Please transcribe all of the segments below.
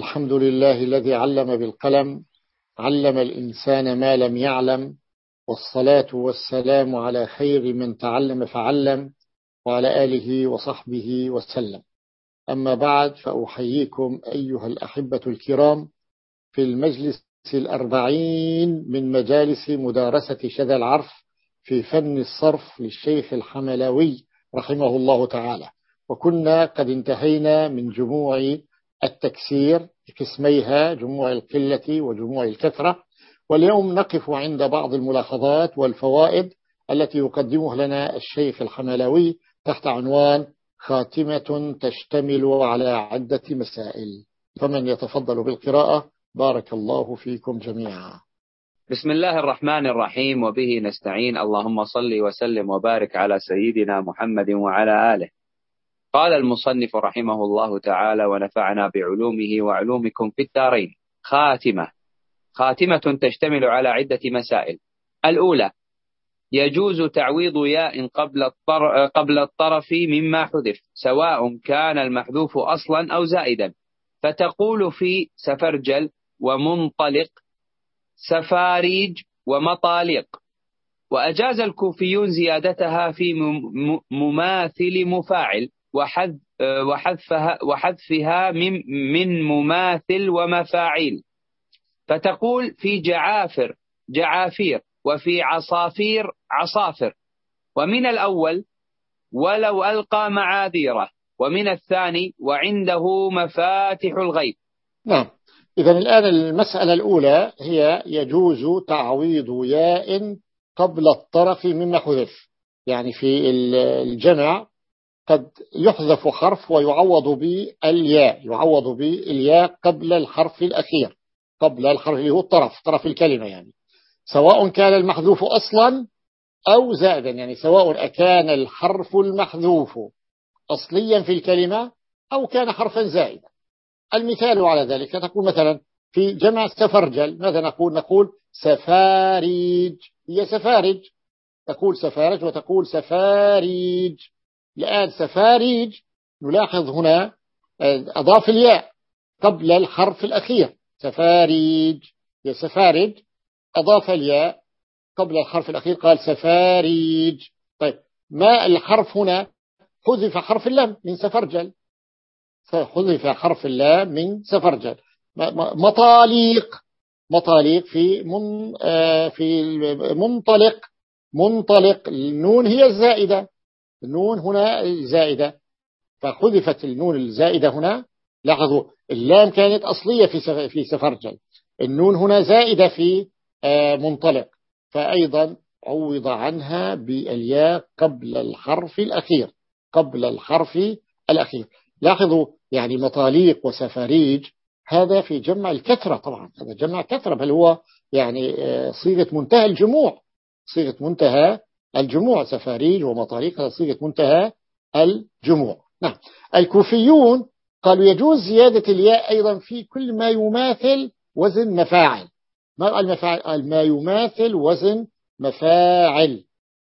الحمد لله الذي علم بالقلم علم الإنسان ما لم يعلم والصلاة والسلام على خير من تعلم فعلم وعلى آله وصحبه وسلم. أما بعد فأحييكم أيها الأحبة الكرام في المجلس الأربعين من مجالس مدارسة شذا العرف في فن الصرف للشيخ الحملاوي رحمه الله تعالى. وكنا قد انتهينا من جموع التكسير بقسميها جموع القلة وجموع الكثرة. واليوم نقف عند بعض الملاحظات والفوائد التي يقدمها لنا الشيخ الحملاوي تحت عنوان خاتمة تشتمل على عدة مسائل. فمن يتفضل بالقراءة بارك الله فيكم جميعا. بسم الله الرحمن الرحيم وبه نستعين. اللهم صل وسلم وبارك على سيدنا محمد وعلى آله. قال المصنف رحمه الله تعالى ونفعنا بعلومه وعلومكم في الدارين. خاتمة. خاتمة تشتمل على عدة مسائل. الأولى يجوز تعويض ياء قبل الطر قبل الطرف مما حذف سواء كان المحذوف أصلا أو زائدا. فتقول في سفرجل ومنطلق سفاريج ومطالق وأجاز الكوفيون زيادتها في مماثل مفاعل. وحذ وحذفها, وحذفها من, من مماثل ومفاعيل. فتقول في جعافر جعافير وفي عصافير عصافر. ومن الأول ولو ألقى معاذيره. ومن الثاني وعنده مفاتح الغيب. نعم. إذا الآن المسألة الأولى هي يجوز تعويض ياء قبل الطرف مما حذف. يعني في الجمع قد يحذف حرف ويعوض بالياء يعوض بالياء قبل الحرف الأخير قبل الحرف اللي هو الطرف طرف الكلمة يعني. سواء كان المحذوف أصلا أو زائدا يعني سواء أكان الحرف المحذوف أصليا في الكلمة أو كان حرفا زائدا. المثال على ذلك تقول مثلا في جمع سفرجل ماذا نقول؟ نقول سفاريج هي سفارج تقول سفارج وتقول سفاريج. الآن سفاريج نلاحظ هنا أضاف الياء قبل الحرف الأخير. سفاريج يا سفارج أضاف الياء قبل الحرف الأخير قال سفاريج. طيب ما الحرف هنا؟ حذف حرف اللام من سفرجل حذف حرف اللام من سفرجل مطاليق. مطاليق في من آه، في منطلق منطلق النون هي الزائدة. النون هنا زائدة. فحذفت النون الزائدة هنا. لاحظوا اللام كانت أصلية في في سفرجل النون هنا زائدة في آه، منطلق. فأيضا عوض عنها بالياء قبل الحرف الأخير. قبل الحرف الأخير. لاحظوا يعني مطاليق وسفاريج هذا في جمع الكثرة طبعا. هذا جمع كثرة بل هو يعني آه، صيغة منتهى الجموع. صيغة منتهى الجموع سفاريج ومطاريق صيغة منتهى الجموع. نعم. الكوفيون قالوا يجوز زيادة الياء أيضا في كل ما يماثل وزن مفاعل. ما المفاعل ما يماثل وزن مفاعل.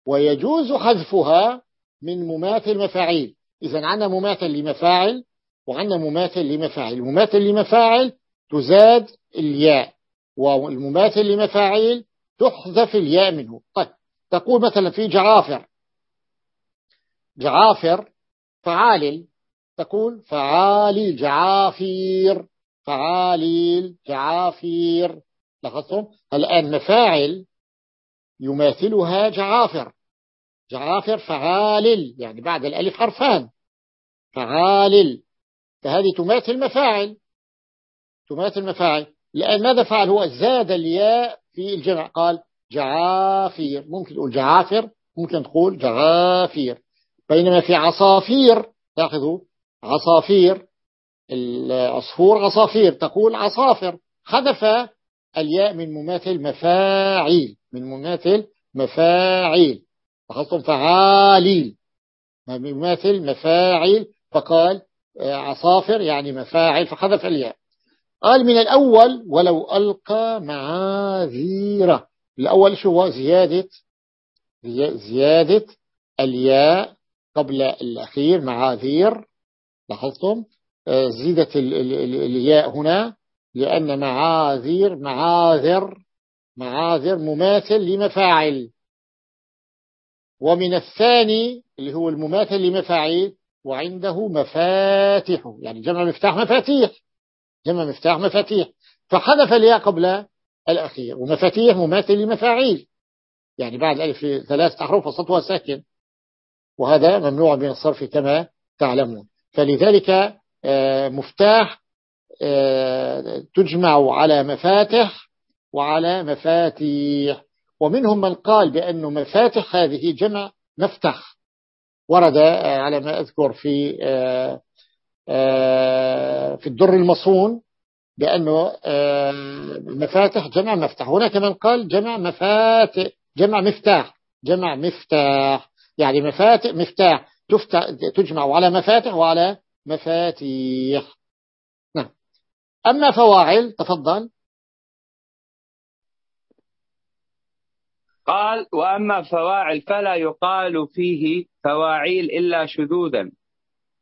ويجوز حذفها من مماثل مفاعيل. إذا عندنا مماثل لمفاعل وعندنا مماثل لمفاعل. المماثل لمفاعل تزاد الياء والمماثل لمفاعيل تحذف الياء منه. طيب. تقول مثلا في جعافر. جعافر فعالل. تقول فعالي جعافير فعاليل جعافير لاحظتم؟ الآن مفاعل يماثلها جعافر. جعافر فعالل يعني بعد الألف حرفان. فعالل فهذه تماثل مفاعل. تماثل مفاعل. الآن ماذا فعل؟ هو زاد الياء في الجمع. قال جعافير. ممكن تقول جعافر ممكن تقول جعافير. بينما في عصافير لاحظوا عصافير العصفور عصافير تقول عصافر. حذف الياء من مماثل مفاعيل من مماثل مفاعيل. لاحظتم؟ فعاليل. مماثل مفاعيل فقال آه، عصافر يعني مفاعل فحذف الياء. قال من الأول ولو ألقى معاذيره. الأول شو هو؟ زيادة زيادة الياء قبل الأخير معاذير لاحظتم؟ زيدت الياء هنا لأن معاذير معاذر معاذر مماثل لمفاعل. ومن الثاني اللي هو المماثل لمفاعيل وعنده مفاتح يعني جمع مفتاح مفاتيح جمع مفتاح مفاتيح. فحذف الياء قبل الأخير. ومفاتيح مماثل لمفاعيل. يعني بعد الألف ثلاث أحرف وسطها ساكن وهذا ممنوع من الصرف كما تعلمون. فلذلك آه، مفتاح آه، تجمع على مفاتح وعلى مفاتيح. ومنهم من قال بأن مفاتح هذه جمع مفتح ورد آه، على ما أذكر في في الدر المصون. بأنه مفاتح جمع مفتح هناك من قال جمع مفاتح جمع مفتاح جمع مفتاح. يعني مفاتح مفتاح تجمع على مفاتح وعلى مفاتيح. نعم. أما فواعل تفضل. قال وأما فواعل فلا يقال فيه فواعيل إلا شذوذا.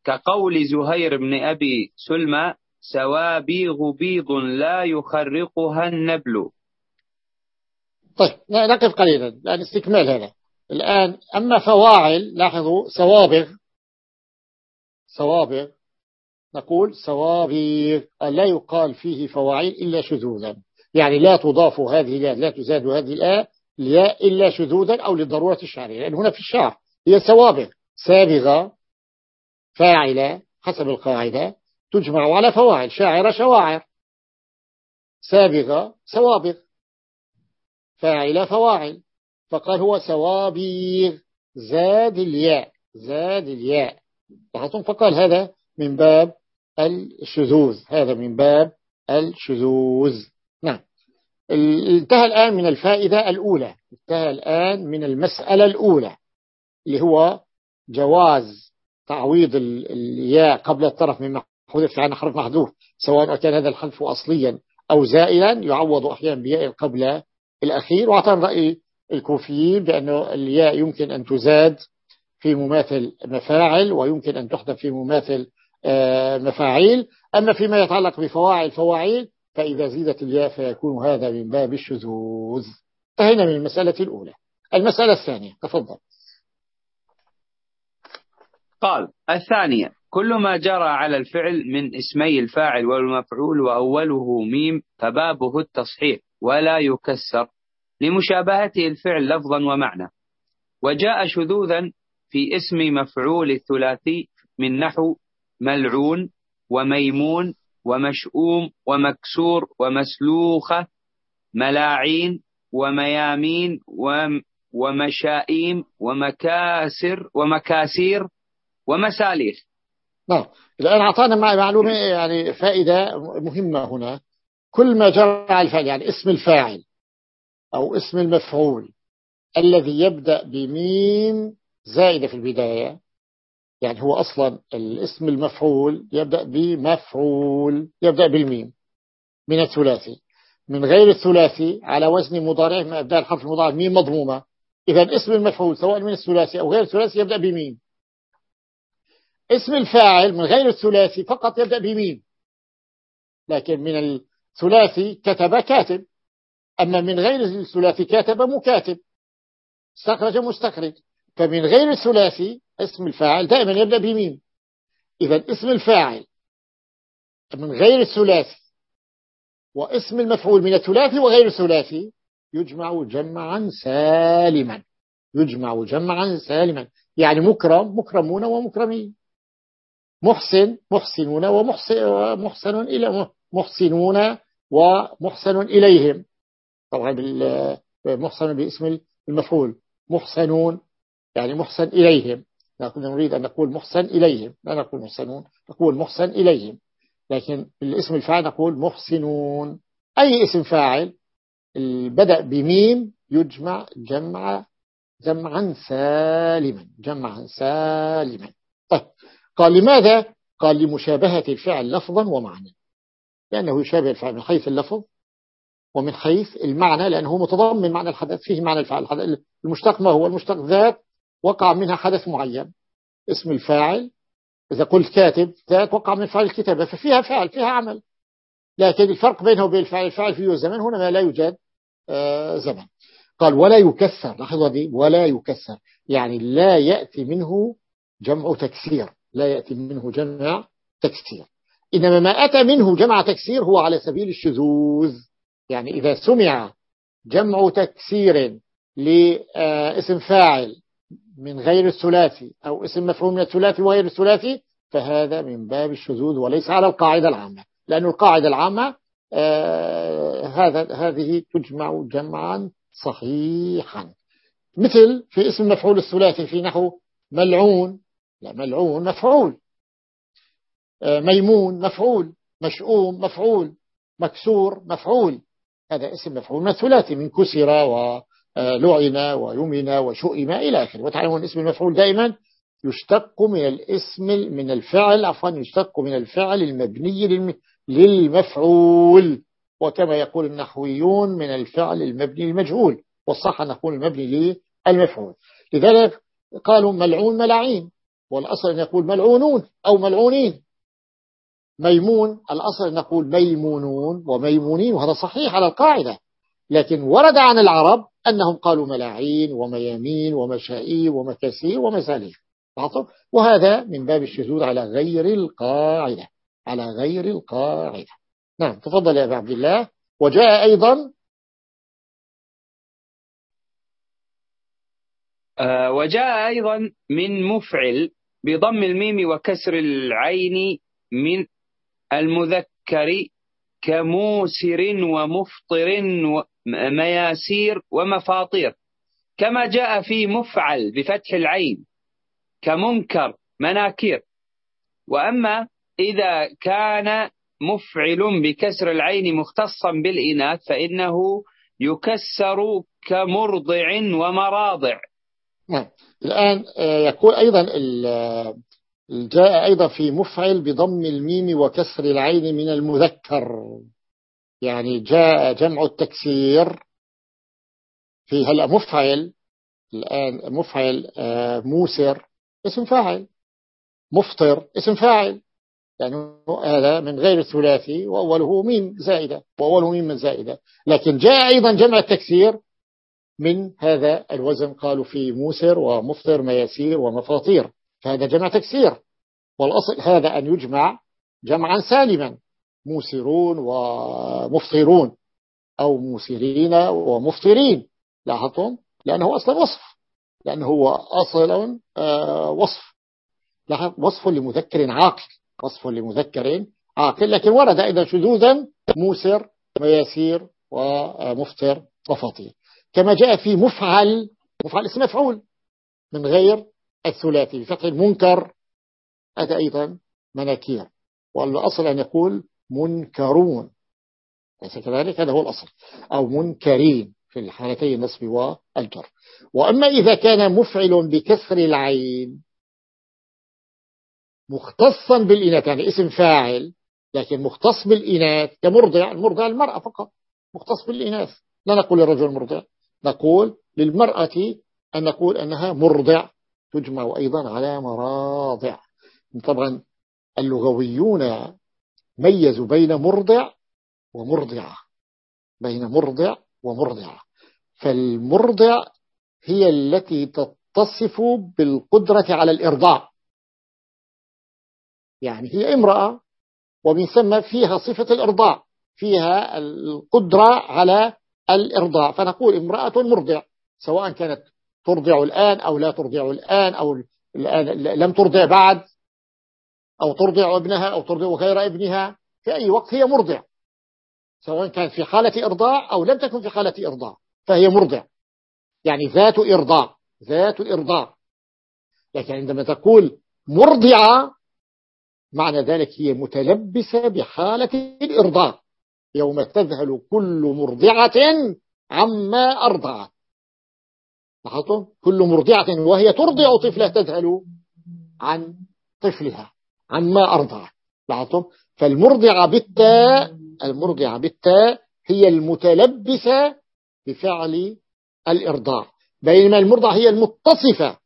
كقول زهير بن أبي سلمى سوابيغ بيض لا يخرقها النبل. طيب نقف قليلا الآن استكمال هذا. الآن أما فواعل لاحظوا سوابغ سوابغ نقول سوابغ لا يقال فيه فواعل إلا شذوذا. يعني لا تضاف هذه الياء لا تزاد هذه الآية الياء إلا شذوذا أو للضرورة الشعرية لأن هنا في الشعر هي سوابغ سابغة فاعلة حسب القاعدة. تجمع على فواعل شاعر شواعر. سابغة سوابغ. فاعلة فواعل. فقال هو سوابيغ زاد الياء زاد الياء. لاحظتم؟ فقال هذا من باب الشذوذ هذا من باب الشذوذ. نعم. انتهى الآن من الفائدة الأولى. انتهى الآن من المسألة الأولى اللي هو جواز تعويض الياء قبل الطرف من حذف عن حرف محذوف سواء كان هذا الحذف أصليا أو زائلا يعوض أحيانا بياء قبل الأخير وأعطى رأي الكوفيين بأنه الياء يمكن أن تزاد في مماثل مفاعل ويمكن أن تحذف في مماثل آه، مفاعيل. أما فيما يتعلق بفواعل فواعيل فإذا زيدت الياء فيكون هذا من باب الشذوذ. انتهينا من المسألة الأولى. المسألة الثانية تفضل. قال الثانية كل ما جرى على الفعل من اسمي الفاعل والمفعول وأوله ميم فبابه التصحيح ولا يكسر لمشابهته الفعل لفظا ومعنى. وجاء شذوذا في اسم مفعول الثلاثي من نحو ملعون وميمون ومشؤوم ومكسور ومسلوخة ملاعين وميامين ومشائيم ومكاسر ومكاسير ومساليخ. نعم. الآن أعطانا معلومة يعني فائدة مهمة هنا. كل ما جرى على الفعل يعني اسم الفاعل أو اسم المفعول الذي يبدأ بميم زائدة في البداية يعني هو أصلا الاسم المفعول يبدأ بمفعول يبدأ بالميم من الثلاثي. من غير الثلاثي على وزن مضارع ما أبدأ الحرف المضارع ميم مضمومة. إذا اسم المفعول سواء من الثلاثي أو غير الثلاثي يبدأ بميم. اسم الفاعل من غير الثلاثي فقط يبدأ بميم. لكن من الثلاثي كتب كاتب. أما من غير الثلاثي كاتب مكاتب. استخرج مستخرج. فمن غير الثلاثي اسم الفاعل دائما يبدأ بميم. إذا اسم الفاعل من غير الثلاثي واسم المفعول من الثلاثي وغير الثلاثي يجمع جمعا سالما. يجمع جمعا سالما. يعني مكرم مكرمون ومكرمين. محسن محسنون ومحسن إلى محسنون ومحسن إليهم. طبعا محسن باسم المفعول. محسنون يعني محسن إليهم. نريد أن نقول محسن إليهم لا نقول محسنون نقول محسن إليهم. لكن الاسم الفاعل نقول محسنون. أي اسم فاعل؟ بدأ بميم يجمع جمع جمعا سالما جمعا سالما. قال لماذا؟ قال لمشابهة الفعل لفظا ومعنى. لأنه يشابه الفعل من حيث اللفظ ومن حيث المعنى لأنه متضمن معنى الحدث فيه معنى الفعل. المشتق ما هو؟ المشتق ذات وقع منها حدث معين اسم الفاعل. إذا قلت كاتب ذات وقع من فعل الكتابة ففيها فعل فيها عمل. لكن الفرق بينه وبين الفعل الفعل فيه زمن هنا ما لا يوجد آه، زمن. قال ولا يكسر. لاحظوا دي ولا يكسر. يعني لا يأتي منه جمع تكسير. لا يأتي منه جمع تكسير. إنما ما أتى منه جمع تكسير هو على سبيل الشذوذ. يعني إذا سمع جمع تكسير لاسم فاعل من غير الثلاثي أو اسم مفعول من الثلاثي وغير الثلاثي فهذا من باب الشذوذ وليس على القاعدة العامة. لأن القاعدة العامة آه هذا هذه تجمع جمعا صحيحا. مثل في اسم مفعول الثلاثي في نحو ملعون لا ملعون مفعول. آه ميمون مفعول. مشؤوم مفعول. مكسور مفعول. هذا اسم مفعول من الثلاثي من كسر ولعن ويمن وشؤم إلى آخره. وتعلمون اسم المفعول دائما؟ يشتق من الاسم من الفعل عفوا يشتق من الفعل المبني للمفعول. وكما يقول النحويون من الفعل المبني للمجهول. والصح أن نقول المبني للمفعول. لذلك قالوا ملعون ملاعين. والأصل أن يقول ملعونون أو ملعونين. ميمون الأصل أن نقول ميمونون وميمونين وهذا صحيح على القاعدة. لكن ورد عن العرب أنهم قالوا ملاعين وميامين ومشائي ومكاسي ومساليح وهذا من باب الشذوذ على غير القاعدة. على غير القاعدة. نعم تفضل يا أبا عبد الله. وجاء أيضا. آه، وجاء أيضا من مفعل بضم الميم وكسر العين من المذكر كموسر ومفطر ومياسير ومفاطير. كما جاء في مفعل بفتح العين كمنكر مناكير. وأما إذا كان مفعل بكسر العين مختصا بالإناث فإنه يكسر كمرضع ومراضع. نعم. الآن آه، يقول أيضا جاء أيضا في مفعل بضم الميم وكسر العين من المذكر. يعني جاء جمع التكسير في هلأ مفعل الآن مفعل آه، موسر اسم فاعل. مفطر اسم فاعل. يعني هذا من غير الثلاثي وأوله ميم زائدة وأوله ميم زائدة. لكن جاء أيضا جمع التكسير من هذا الوزن قالوا في موسر ومفطر مياسير ومفاطير. فهذا جمع تكسير. والأصل هذا أن يجمع جمعا سالما موسرون ومفطرون أو موسرين ومفطرين. لاحظتم؟ لأنه أصلا وصف. لأنه هو أصلا آه، وصف. وصف لمذكر عاقل. وصف لمذكر عاقل. لكن ورد أيضا شذوذا موسر ويسير ومفتر وفطير كما جاء في مفعل مفعل اسم مفعول من غير الثلاثي بفتح المنكر. هذا أيضا مناكير. والأصل أن يقول منكرون. ليس كذلك؟ هذا هو الأصل. أو منكرين في الحالتين النصب والجر. وأما إذا كان مفعل بكسر العين مختصا بالإناث يعني اسم فاعل لكن مختص بالإناث كمرضع المرضع المرأة فقط مختص بالإناث. لا نقول للرجل مرضع. نقول للمرأة أن نقول أنها مرضع تجمع أيضا على مراضع. طبعا اللغويون ميزوا بين مرضع ومرضعة. بين مرضع ومرضعة. فالمرضع هي التي تتصف بالقدرة على الإرضاع. يعني هي امرأة ومن ثم فيها صفة الإرضاع فيها القدرة على الإرضاع. فنقول امرأة مرضع سواء كانت ترضع الآن أو لا ترضع الآن أو الآن لم ترضع بعد أو ترضع ابنها أو ترضع غير ابنها في أي وقت هي مرضع. سواء كان في حالة إرضاع أو لم تكن في حالة إرضاع فهي مرضع. يعني ذات إرضاع ذات إرضاع. لكن عندما تقول مرضعة معنى ذلك هي متلبسة بحالة الإرضاع. يوم تذهل كل مرضعة عما أرضعت لاحظتم؟ كل مرضعة وهي ترضع طفلها تذهل عن طفلها عما أرضعت لاحظتم؟ فالمرضعة بالتاء المرضعة بالتاء هي المتلبسة بفعل الإرضاع. بينما المرضعة هي المتصفة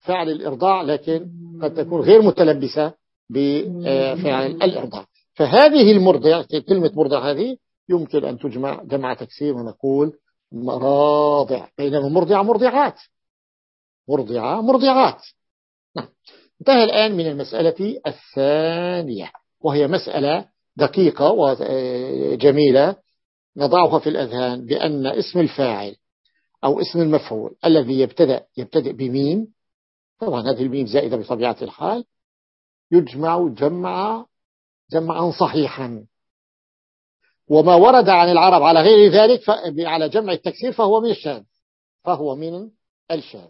فعل الإرضاع لكن قد تكون غير متلبسة بفعل الإرضاع. فهذه المرضع كلمة مرضع هذه يمكن أن تجمع جمع تكسير ونقول مراضع بينما مرضعة مرضعات. مرضعة مرضعات. نعم. انتهى الآن من المسألة الثانية وهي مسألة دقيقة وجميلة نضعها في الأذهان بأن اسم الفاعل أو اسم المفعول الذي يبتدأ يبتدئ بميم. طبعا هذه الميم زائدة بطبيعة الحال. يجمع جمع جمعا صحيحا. وما ورد عن العرب على غير ذلك على جمع التكسير فهو من الشاذ فهو من الشاذ.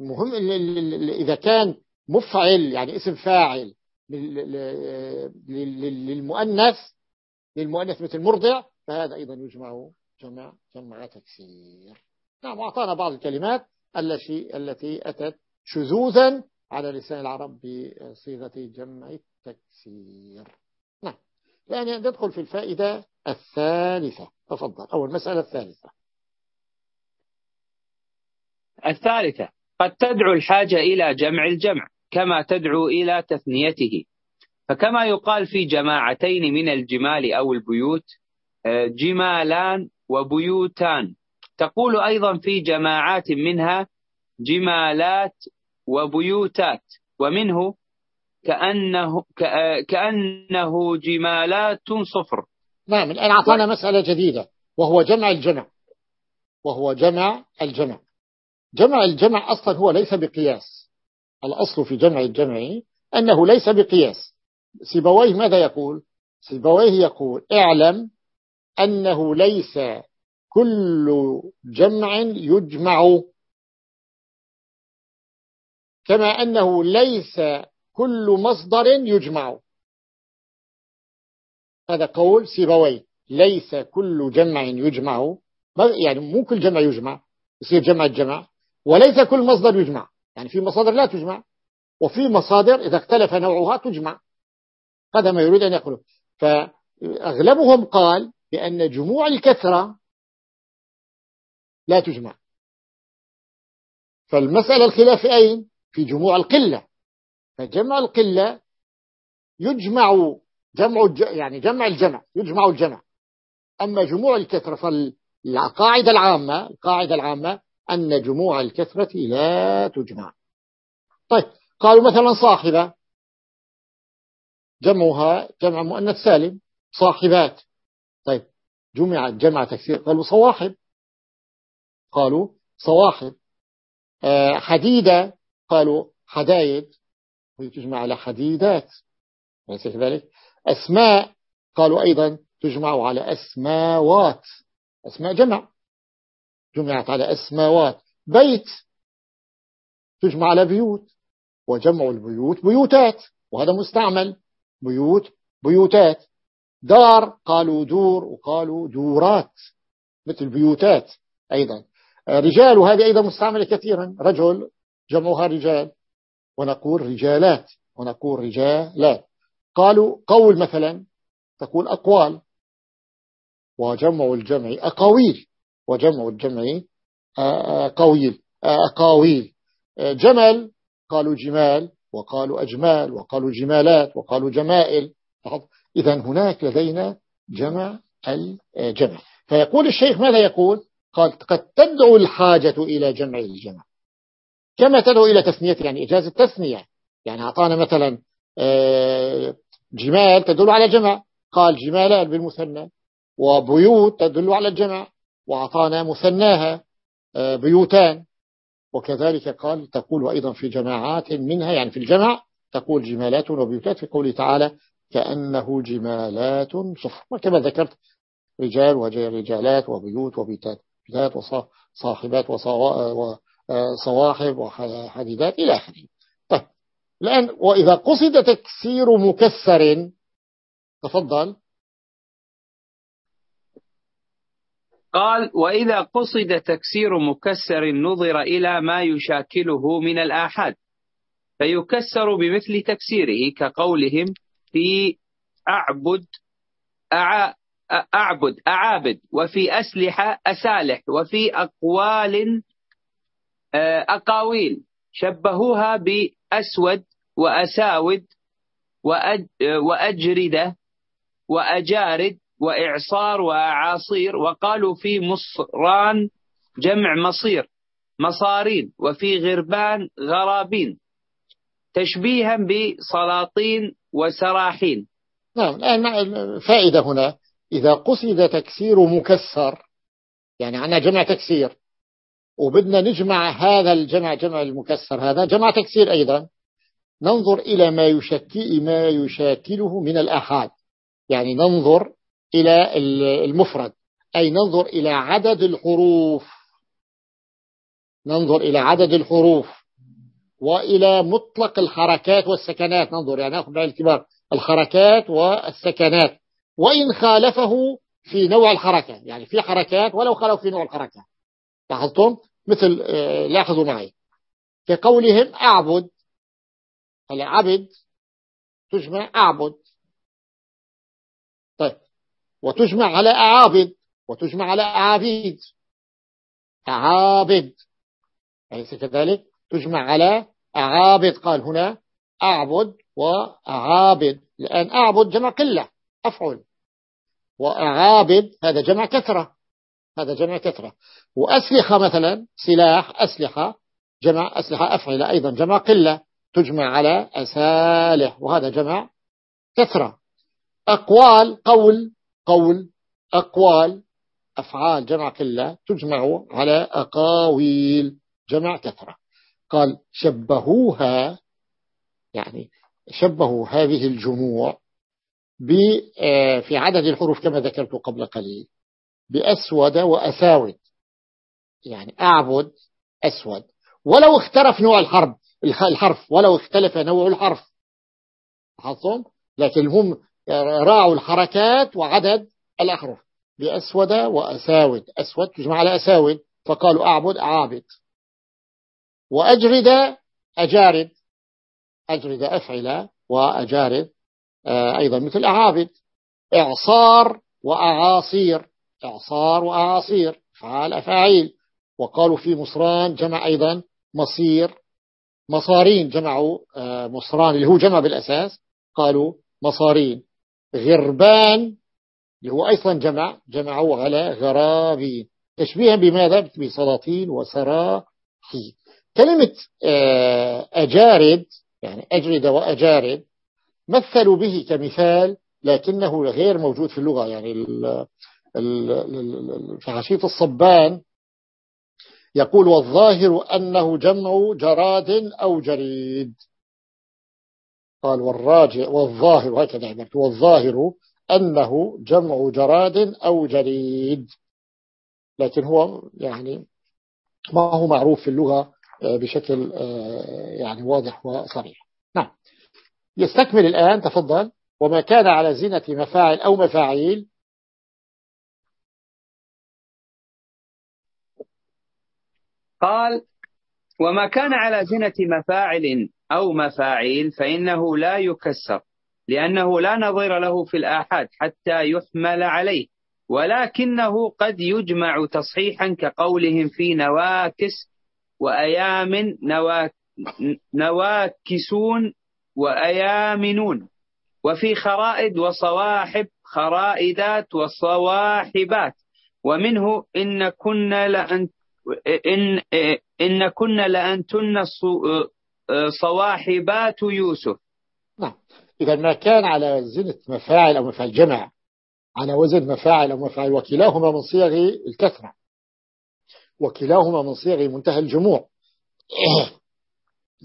المهم إذا كان مفعل يعني اسم فاعل للمؤنث للمؤنث مثل مرضع فهذا أيضا يجمع جمع جمع تكسير. نعم أعطانا بعض الكلمات التي التي أتت شذوذا على لسان العرب بصيغة جمع التكسير. يعني ندخل في الفائدة الثالثة. تفضل. أول مسألة الثالثة. الثالثة قد تدعو الحاجة إلى جمع الجمع كما تدعو إلى تثنيته. فكما يقال في جماعتين من الجمال أو البيوت آه، جمالان وبيوتان. تقول أيضا في جماعات منها جمالات وبيوتات ومنه كأنه, كأنه جمالات صفر. نعم الآن أعطانا مسألة جديدة وهو جمع الجمع. وهو جمع الجمع. جمع الجمع أصلا هو ليس بقياس. الأصل في جمع الجمع أنه ليس بقياس. سيبويه ماذا يقول؟ سيبويه يقول اعلم أنه ليس كل جمع يجمع. كما أنه ليس كل مصدر يجمع. هذا قول سيبويه ليس كل جمع يجمع. يعني مو كل جمع يجمع يصير جمع الجمع. وليس كل مصدر يجمع. يعني في مصادر لا تجمع. وفي مصادر إذا اختلف نوعها تجمع. هذا ما يريد أن يقوله. فأغلبهم قال بأن جموع الكثرة لا تجمع. فالمسألة الخلاف أين؟ في جموع القلة. فجمع القلة يجمع جمع يعني جمع الجمع يجمع الجمع. أما جموع الكثرة فالقاعدة العامة القاعدة العامة أن جموع الكثرة لا تجمع. طيب قالوا مثلا صاحبة جمعها جمع مؤنث سالم. صاحبات طيب جمع جمع تكسير. قالوا صواحب قالوا صواحب آه، حديدة. قالوا حدايد. وتجمع على حديدات أليس كذلك أسماء قالوا أيضا تجمع على أسماوات. أسماء جمع. جمعت على أسماوات. بيت تجمع على بيوت. وجمع البيوت بيوتات. وهذا مستعمل. بيوت بيوتات. دار قالوا دور وقالوا دورات. مثل بيوتات أيضا. رجال وهذه أيضا مستعملة كثيرا. رجل جمعها رجال. ونقول رجالات ونقول رجالات. قالوا قول مثلا تقول أقوال وجمع الجمع أقاويل وجمع الجمع قويل أقاويل. جمل قالوا جمال وقالوا أجمال وقالوا جمالات وقالوا جمائل. إذا هناك لدينا جمع الجمع. فيقول الشيخ ماذا يقول؟ قال قد تدعو الحاجة إلى جمع الجمع. كما تدعو إلى تثنية يعني إجازة تثنية يعني أعطانا مثلا آه، جمال تدل على جمع. قال جمالان بالمثنى وبيوت تدل على الجمع. وأعطانا مثناها آه، بيوتان. وكذلك قال تقول أيضا في جماعات منها يعني في الجمع تقول جمالات وبيوتات في قوله تعالى كأنه جمالات صفر وكما ذكرت رجال ورجالات وبيوت وبيتات بيتات وصاحبات وصواحب وحديدات إلى آخره. طيب الآن وإذا قصد تكسير مكسر تفضل. قال وإذا قصد تكسير مكسر نظر إلى ما يشاكله من الآحاد. فيكسر بمثل تكسيره كقولهم في أعبد أع... أعبد أعابد وفي أسلحة أسالح وفي أقوال أقاويل. شبهوها بأسود وأساود وأجردة وأجارد وإعصار وأعاصير. وقالوا في مصران جمع مصير مصارين وفي غربان غرابين. تشبيها بسلاطين وسراحين. نعم الآن فائدة هنا. إذا قصد تكسير مكسر يعني عندنا جمع تكسير وبدنا نجمع هذا الجمع جمع المكسر هذا جمع تكسير أيضا. ننظر إلى ما يشكل ما يشاكله من الآحاد. يعني ننظر إلى المفرد. أي ننظر إلى عدد الحروف. ننظر إلى عدد الحروف. وإلى مطلق الحركات والسكنات. ننظر يعني نأخذ بالاعتبار الحركات والسكنات. وإن خالفه في نوع الحركة. يعني في حركات ولو خالف في نوع الحركة. لاحظتم؟ مثل آه، لاحظوا معي. في قولهم أعبد. العبد تجمع أعبد. طيب. وتجمع على أعابد. وتجمع على أعابيد. أعابد. أليس كذلك؟ تجمع على أعابد. قال هنا أعبد وأعابد. لأن أعبد جمع قلة أفعل. وأعابد هذا جمع كثرة. هذا جمع كثرة. وأسلحة مثلا سلاح أسلحة جمع أسلحة أفعل أيضا جمع قلة تجمع على أسالح وهذا جمع كثرة. أقوال قول قول أقوال أفعال جمع قلة تجمع على أقاويل جمع كثرة. قال شبهوها يعني شبهوا هذه الجموع آه، في عدد الحروف كما ذكرت قبل قليل. بأسود وأساود. يعني أعبد أسود. ولو اختلف نوع الحرب الحرف. ولو اختلف نوع الحرف. حصل لكن هم راعوا الحركات وعدد الأحرف. بأسود وأساود. أسود تجمع على أساود. فقالوا أعبد أعابد. وأجرد أجارد. أجرد أفعل وأجارد آه، أيضا مثل أعابد. إعصار وأعاصير. إعصار وأعاصير. فعال أفاعيل. وقالوا في مصران جمع أيضا مصير. مصارين جمعوا آه، مصران اللي هو جمع بالأساس. قالوا مصارين. غربان اللي هو أيضا جمع جمعوا على غرابين تشبيها بماذا؟ بسلاطين وسراحين كلمة آه، أجارد يعني أجرد وأجارد مثلوا به كمثال لكنه غير موجود في اللغة. يعني في حاشية الصبان يقول والظاهر أنه جمع جراد أو جريد. قال والراجع والظاهر هكذا عبرت. والظاهر أنه جمع جراد أو جريد. لكن هو يعني ما هو معروف في اللغة آه، بشكل آه، يعني واضح وصريح. نعم. يستكمل الآن تفضل. وما كان على زينة مفاعل أو مفاعيل قال وما كان على زنة مفاعل أو مفاعيل فإنه لا يكسر لأنه لا نظير له في الآحاد حتى يحمل عليه ولكنه قد يجمع تصحيحا كقولهم في نواكس وأيام نواكسون وأيامنون وفي خرائد وصواحب خرائدات وصواحبات ومنه إن كنا لأن إن إن كنا لأنتن صواحبات يوسف. نعم. إذا ما كان على زنة مفاعل أو مفاعل جمع على وزن مفاعل أو مفاعل وكلاهما من صيغ الكثرة وكلاهما من صيغ منتهى الجموع.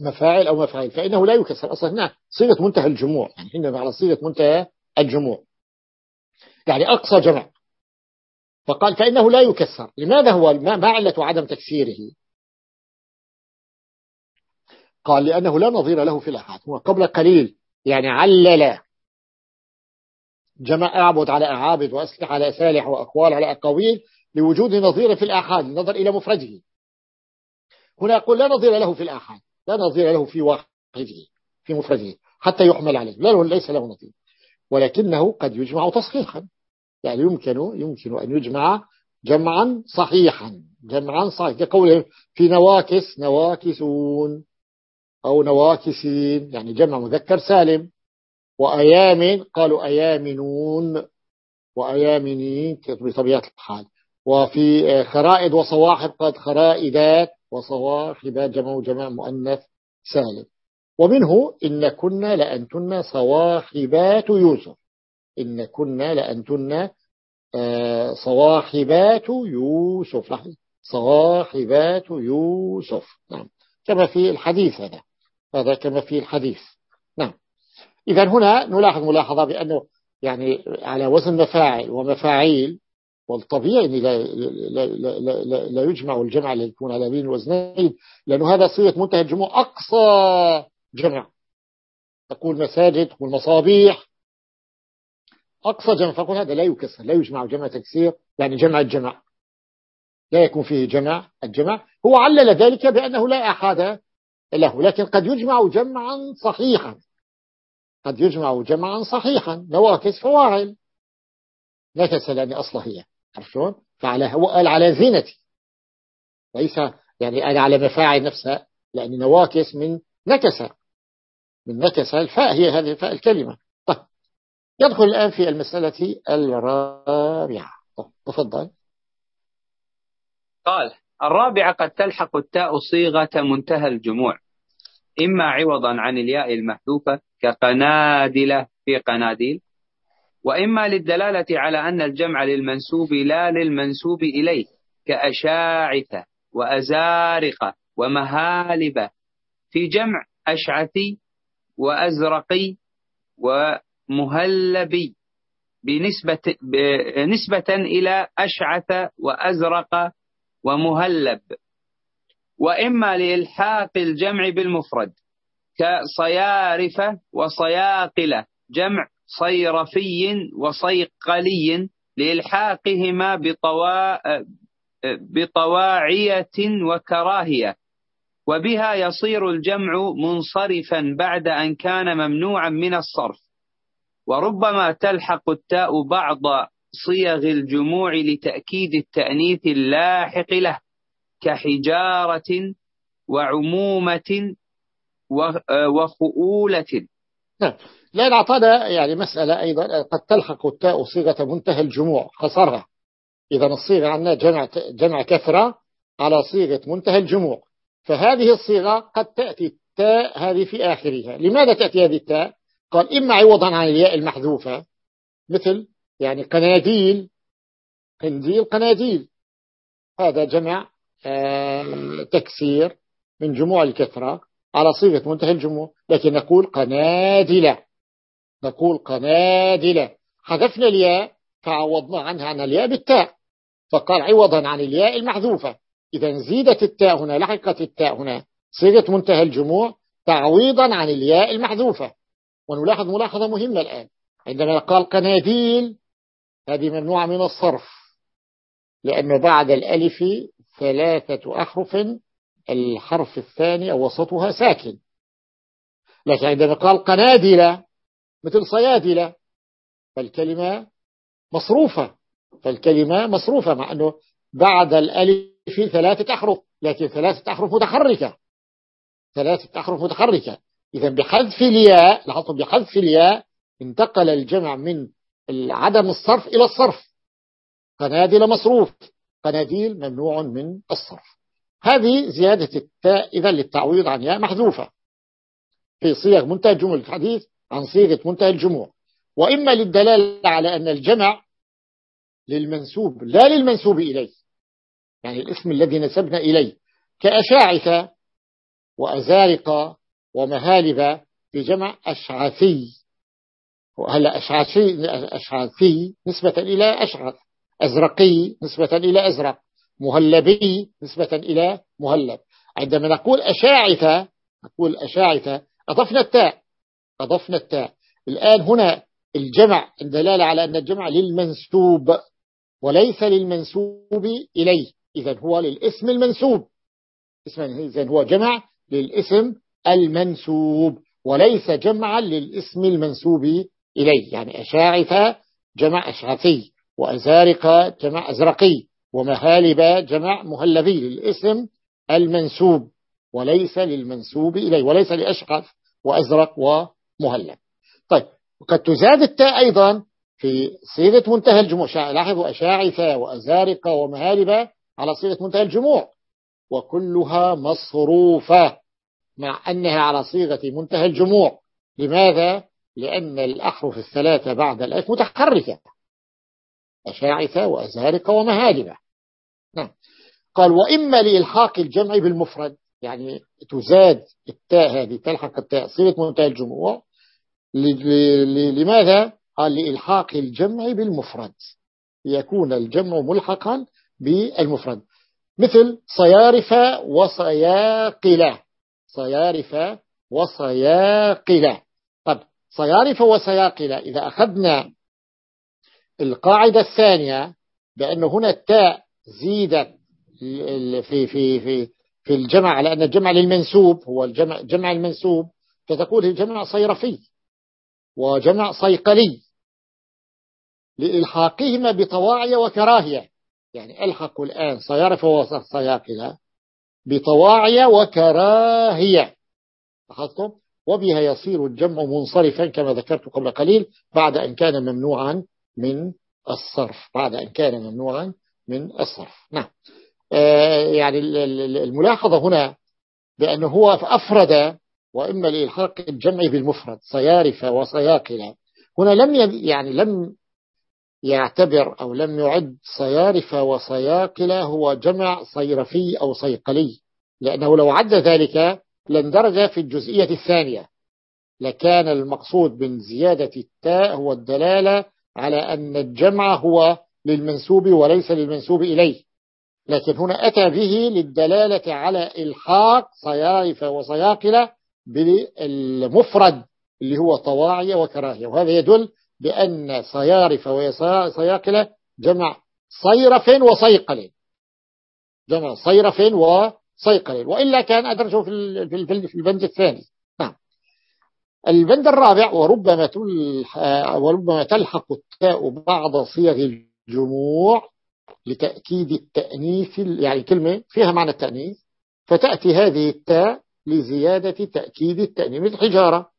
مفاعل أو مفاعل فإنه لا يكسر أصلا. هنا صيغة منتهى الجموع يعني حينما على صيغة منتهى الجموع. يعني أقصى جمع. فقال فإنه لا يكسر. لماذا هو ما علة عدم تكسيره؟ قال لأنه لا نظير له في الأحاد هو قبل قليل يعني علل. جمع أعبد على أعابد وأسلح على سالح وأقوال على أقاويل لوجود نظير في الآحاد النظر إلى مفرده. هنا يقول لا نظير له في الآحاد لا نظير له في واحدة في مفرده حتى يحمل عليه. لا ليس له نظير. ولكنه قد يجمع تصحيحا يعني يمكن يمكن أن يجمع جمعا صحيحا جمعا صحيحا كقوله في نواكس نواكسون أو نواكسين يعني جمع مذكر سالم. وأيام قالوا أيامنون وأيامنين بطبيعة الحال. وفي خرائد وصواحب قد خرائدات وصواحبات جمع جمع مؤنث سالم. ومنه إن كنا لأنتن صواحبات يوسف. إن كنا لأنتن آه، صواحبات يوسف. صواحبات يوسف. نعم. كما في الحديث هذا. هذا كما في الحديث. نعم. إذا هنا نلاحظ ملاحظة بأنه يعني على وزن مفاعل ومفاعيل والطبيعي لا, لا, لا, لا, لا يجمع الجمع اللي يكون على بين الوزنين لأنه هذا صيغة منتهى الجموع أقصى جمع. تقول مساجد تقول مصابيح أقصى جمع فقل هذا لا يكسر لا يجمع جمع تكسير يعني جمع الجمع. لا يكون فيه جمع الجمع. هو علل ذلك بأنه لا أحد له لكن قد يجمع جمعا صحيحا. قد يجمع جمعا صحيحا. نواكس فواعل. نكس لأن أصله هي عرفتون فعلى هو قال على زينتي. ليس يعني قال على مفاعل نفسها لأن نواكس من نكس من نكس الفاء هي هذه الفاء الكلمة. يدخل الآن في المسألة الرابعة. تفضل. قال الرابعة قد تلحق التاء صيغة منتهى الجموع إما عوضا عن الياء المحذوفة كقنادلة في قناديل وإما للدلالة على أن الجمع للمنسوب لا للمنسوب إليه كأشاعثة وأزارقة ومهالبة في جمع أشعثي وأزرقي ومهلبي بنسبة, نسبة إلى أشعث وأزرق ومهلب. وإما لإلحاق الجمع بالمفرد كصيارفة وصياقلة جمع صيرفي وصيقلي لإلحاقهما بطوا... بطواعية وكراهية. وبها يصير الجمع منصرفا بعد أن كان ممنوعا من الصرف. وربما تلحق التاء بعض صيغ الجموع لتأكيد التأنيث اللاحق له كحجارة وعمومة وخؤولة. نعم. لأن أعطانا يعني مسألة أيضا قد تلحق التاء صيغة منتهى الجموع خسرها إذا الصيغة عندنا جمع, جمع كثرة على صيغة منتهى الجموع. فهذه الصيغة قد تأتي التاء هذه في آخرها. لماذا تأتي هذه التاء؟ قال إما عوضا عن الياء المحذوفة مثل يعني قناديل قنديل قناديل. هذا جمع آه، تكسير من جموع الكثرة على صيغة منتهى الجموع. لكن نقول قنادلة. نقول قنادلة. حذفنا الياء فعوضنا عنها عن الياء بالتاء. فقال عوضا عن الياء المحذوفة. إذا زيدت التاء هنا لحقت التاء هنا صيغة منتهى الجموع تعويضا عن الياء المحذوفة. ونلاحظ ملاحظة مهمة الآن. عندما قال قناديل هذه ممنوعة من الصرف لأن بعد الألف ثلاثة أحرف الحرف الثاني أو وسطها ساكن. لكن عندما قال قنادلة مثل صيادلة فالكلمة مصروفة. فالكلمة مصروفة مع أنه بعد الألف ثلاثة أحرف لكن ثلاثة أحرف متحركة. ثلاثة أحرف متحركة. إذا بحذف الياء لاحظتم بحذف الياء انتقل الجمع من عدم الصرف إلى الصرف. قناديل مصروف قناديل ممنوع من الصرف. هذه زيادة التاء إذا للتعويض عن ياء محذوفة. في صيغ منتهى الجمل الحديث عن صيغة منتهى الجموع. وإما للدلالة على أن الجمع للمنسوب لا للمنسوب إليه. يعني الاسم الذي نسبنا إليه. كأشاعثة وأزارق ومهالب في جمع أشعثي وهلا أشعثي, أشعثي نسبة إلى أشعث. أزرقي نسبة إلى أزرق. مهلبي نسبة إلى مهلب. عندما نقول أشاعثة نقول أشاعثة أضفنا التاء. أضفنا التاء. الآن هنا الجمع الدلالة على أن الجمع للمنسوب وليس للمنسوب إليه. إذا هو للاسم المنسوب. إذا هو جمع للاسم المنسوب وليس جمعا للاسم المنسوب إليه يعني أشاعثة جمع أشعثي وأزارقة جمع أزرقي ومهالب جمع مهلبي للاسم المنسوب وليس للمنسوب إليه وليس لأشعث وأزرق ومهلب. طيب وقد تزاد التاء أيضا في صيغة منتهى الجموع. لاحظوا أشاعثة وأزارقة ومهاربة على صيغة منتهى الجموع وكلها مصروفة. مع أنها على صيغة منتهى الجموع. لماذا؟ لأن الأحرف الثلاثة بعد الألف متحركة. أشاعثة وأزارقة ومهالبة نعم. قال وإما لإلحاق الجمع بالمفرد يعني تزاد التاء هذه تلحق التاء صيغة منتهى الجموع. لماذا؟ قال لإلحاق الجمع بالمفرد. يكون الجمع ملحقا بالمفرد. مثل صيارف وصياقلة. صيارف وصياقلة طب صيارف وصياقلة إذا أخذنا القاعدة الثانية بأن هنا التاء زيدت في في في في الجمع لأن الجمع للمنسوب هو الجمع جمع المنسوب فتقول الجمع صيرفي وجمع صيقلي لإلحاقهما بطواعي وكراهية. يعني ألحقوا الآن صيارف وصياقلة بطواعي وكراهية. لاحظتم؟ وبها يصير الجمع منصرفا كما ذكرت قبل قليل بعد أن كان ممنوعا من الصرف. بعد أن كان ممنوعا من الصرف. نعم. آه يعني الملاحظة هنا بأنه هو أفرد وإما لإلحاق الجمع بالمفرد صيارف وصياقلة هنا لم يعني لم يعتبر أو لم يعد صيارف وصياقلة هو جمع صيرفي أو صيقلي لأنه لو عد ذلك لاندرج في الجزئية الثانية. لكان المقصود من زيادة التاء هو الدلالة على أن الجمع هو للمنسوب وليس للمنسوب إليه. لكن هنا أتى به للدلالة على إلحاق صيارف وصياقلة بالمفرد اللي هو طواعية وكراهية. وهذا يدل بأن صيارف وصياقلة جمع صيرف وصيقل جمع صيرف وصيقل وإلا كان أدرجه في البند الثاني. نعم. البند الرابع وربما وربما تلحق التاء بعض صيغ الجموع لتأكيد التأنيث يعني كلمة فيها معنى التأنيث. فتأتي هذه التاء لزيادة تأكيد التأنيث. مثل حجارة.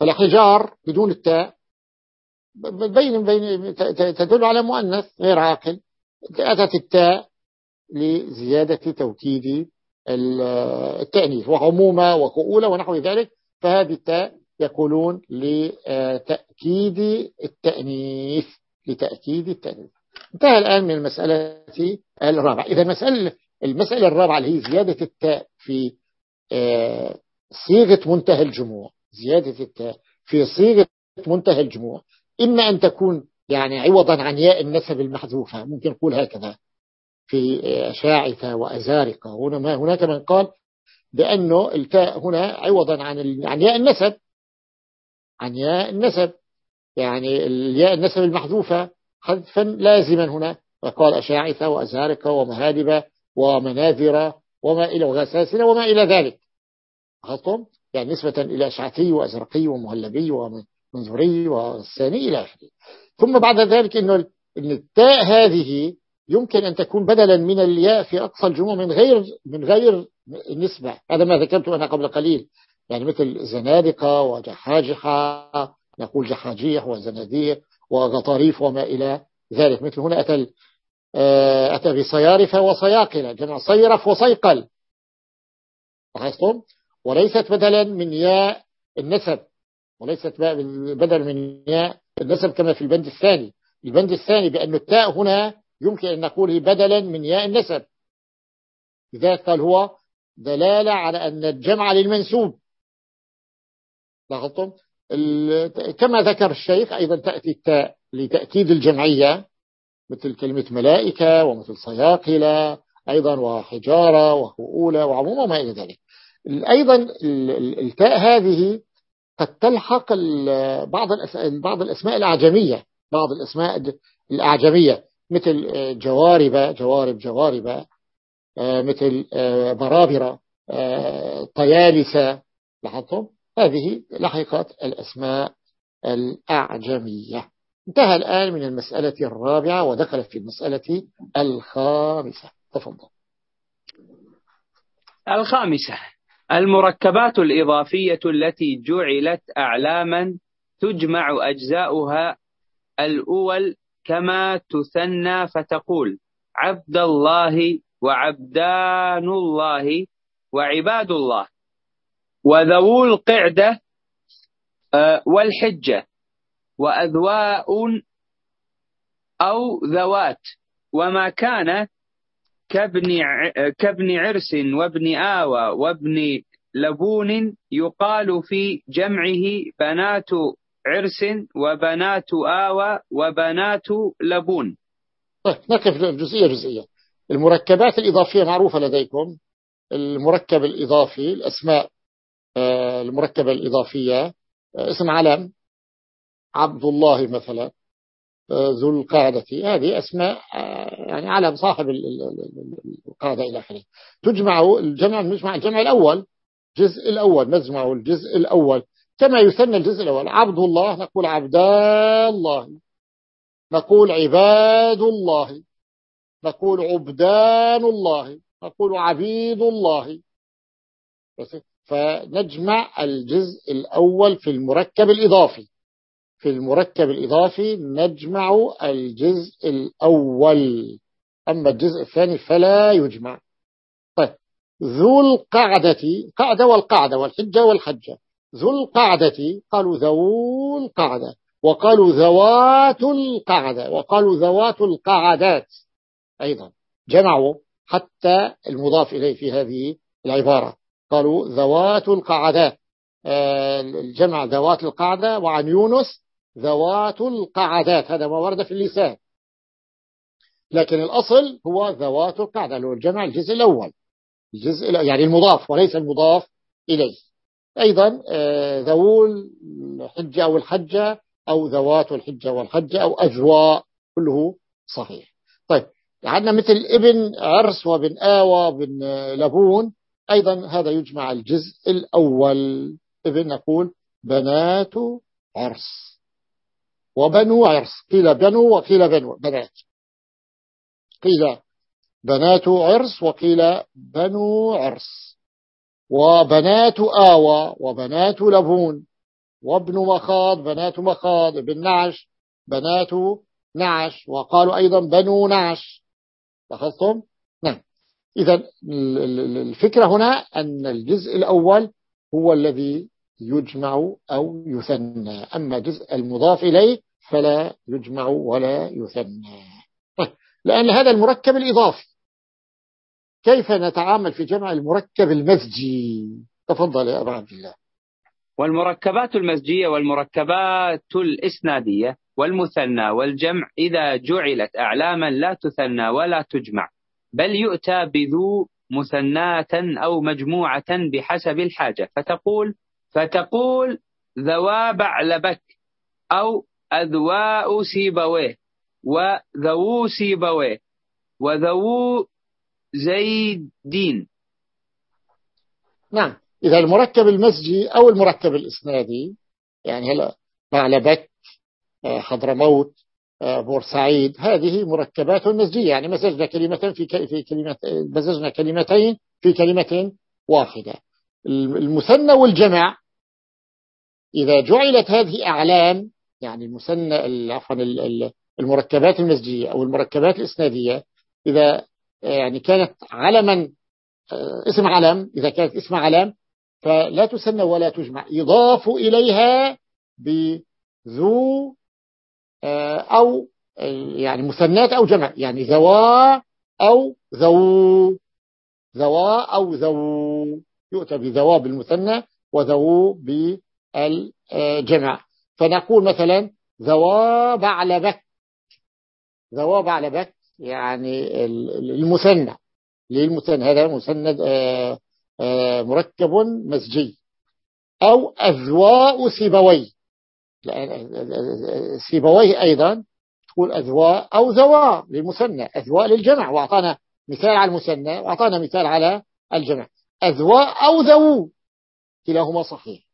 فالحجار بدون التاء بين بين تدل على مؤنث غير عاقل. أتت التاء لزيادة توكيد التأنيث وعمومة وكؤولة ونحو ذلك فهذه التاء يقولون لتأكيد التأنيث لتأكيد التأنيث. انتهى الآن من المسألة الرابعة. إذا المسألة المسألة الرابعة اللي هي زيادة التاء في آه، صيغة منتهى الجموع زيادة التاء في صيغة منتهى الجموع. إما أن تكون يعني عوضا عن ياء النسب المحذوفة ممكن نقول هكذا في شاعثة وأزارقة. هنا هناك من قال بأنه التاء هنا عوضا عن عن ياء النسب. عن ياء النسب. يعني الياء النسب المحذوفة حذفا لازما هنا. وقال أشاعثة وأزارقة ومهادبة ومناذرة وما إلى وغساسنة وما إلى ذلك. خطم يعني نسبة إلى أشعثي وأزرقي ومهلبي ومنظري والثاني إلى آخره. ثم بعد ذلك إنه إن التاء هذه يمكن أن تكون بدلا من الياء في أقصى الجموع من غير من غير النسبة هذا ما ذكرته أنا قبل قليل. يعني مثل زنادقة وجحاجحة نقول جحاجيح وزناديق وغطاريف وما إلى ذلك. مثل هنا أتى آه، أتى بصيارف وصياقلة جمع صيرف وصيقل. لاحظتم؟ وليست بدلا من ياء النسب. وليست بدلا من ياء النسب كما في البند الثاني. البند الثاني بأن التاء هنا يمكن أن نقول بدلا من ياء النسب. لذلك قال هو دلالة على أن الجمع للمنسوب. لاحظتم؟ كما ذكر الشيخ أيضا تأتي التاء لتأكيد الجمعية مثل كلمة ملائكة ومثل صياقلة أيضا وحجارة وخؤولة وعموما ما إلى ذلك. أيضا التاء هذه قد تلحق بعض بعض الأسماء الأعجمية بعض الأسماء الأعجمية مثل جوارب جوارب جوارب مثل برابرة طيالسة. لاحظتم؟ هذه لحقت الأسماء الأعجمية. انتهى الآن من المسألة الرابعة ودخل في المسألة الخامسة. تفضل. الخامسة. المركبات الإضافية التي جعلت أعلاما تجمع أجزاؤها الأول كما تثنى فتقول عبد الله وعبدان الله وعباد الله وذوو القعدة آه، والحجة وأذواء أو ذوات. وما كان كابن كابن عرس وابن آوى وابن لبون يقال في جمعه بنات عرس وبنات آوى وبنات لبون. طيب نقف جزئية جزئية. المركبات الإضافية معروفة لديكم. المركب الإضافي الأسماء آه، المركبة الإضافية آه، اسم علم. عبد الله مثلا. ذو القاعدة. هذه أسماء يعني علم صاحب القاعدة إلى آخره. تجمع الجمع نجمع الجمع الأول الجزء الأول نجمع الجزء الأول. كما يثنى الجزء الأول عبد الله نقول عبدا الله. نقول عباد الله. نقول عبدان الله. نقول عبيد الله. فنجمع الجزء الأول في المركب الإضافي. في المركب الإضافي نجمع الجزء الأول. أما الجزء الثاني فلا يجمع. طيب. ذو القعدة قعدة والقعدة والحجة والحجة. ذو القعدة قالوا ذو القعدة. وقالوا ذوات القعدة. وقالوا ذوات القعدات. أيضا. جمعوا حتى المضاف إليه في هذه العبارة. قالوا ذوات القعدات آه، الجمع ذوات القعدة وعن يونس ذوات القعدات. هذا ما ورد في اللسان. لكن الأصل هو ذوات القعدة اللي هو الجمع الجزء الأول. الجزء يعني المضاف وليس المضاف إليه. أيضا آه، ذو الحجة أو الحجة أو ذوات الحجة والحجة أو أجواء كله صحيح. طيب عندنا مثل ابن عرس وابن آوى وابن لبون. أيضا هذا يجمع الجزء الأول. ابن نقول بنات عرس. وبنو عرس. قيل بنو وقيل بنو بنات. قيل بنات عرس وقيل بنو عرس. وبنات آوى وبنات لبون. وابن مخاض بنات مخاض ابن نعش بنات نعش. وقالوا أيضا بنو نعش. لاحظتم؟ نعم. إذا الفكرة هنا أن الجزء الأول هو الذي يجمع أو يثنى. أما الجزء المضاف إليه فلا يجمع ولا يثنى. لأن هذا المركب الإضافي. كيف نتعامل في جمع المركب المزجي؟ تفضل يا أبا عبد الله. والمركبات المزجية والمركبات الإسنادية والمثنى والجمع إذا جعلت أعلاما لا تثنى ولا تجمع بل يؤتى بذو مثناة أو مجموعة بحسب الحاجة فتقول فتقول ذوا بعلبك أو أذواء سيبويه وذو سيبويه وذو زيدين. نعم. إذا المركب المسجي أو المركب الإسنادي يعني هلا بعلبك آه، حضرموت آه، بورسعيد هذه مركبات مزجية. يعني مزجنا كلمتين في في كلمة مزجنا كلمتين في كلمة واحدة. المثنى والجمع إذا جعلت هذه أعلام يعني المثنى عفوا المركبات المزجية أو المركبات الإسنادية إذا يعني كانت علما آه، اسم علم إذا كانت اسم علم فلا تسنى ولا تجمع. يضاف إليها بذو آه، أو يعني مثنات أو جمع. يعني ذوا أو ذو. ذوا أو ذو. يؤتى بذوا بالمثنى وذو بالجمع. فنقول مثلا ذوا بعلبك ذوا بعلبك يعني المثنى. للمثنى. هذا مثنى آه، آه، مركب مزجي أو أذواء سيبوي. سيبويه أيضا تقول أذواء أو ذواء للمثنى. أذواء للجمع. وأعطانا مثال على المثنى. وأعطانا مثال على الجمع. أذواء أو ذو كلاهما صحيح.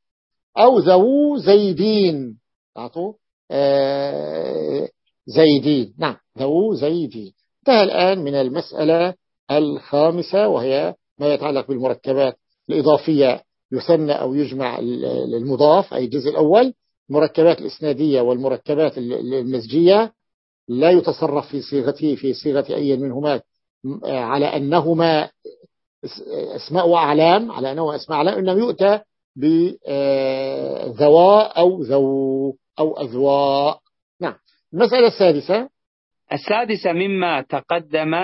أو ذو زيدين. أعطوا آه، زيدين. نعم ذو زيدين. انتهى الآن من المسألة الخامسة وهي ما يتعلق بالمركبات الإضافية يثنى أو يجمع المضاف أي الجزء الأول. المركبات الإسنادية والمركبات المزجية. لا يتصرف في صيغته في صيغة أي منهما على أنهما أسماء وأعلام على أنه أسماء أعلام إنما يؤتى بذواء أو ذو أو أذواء. نعم. المسألة السادسة. السادسة مما تقدم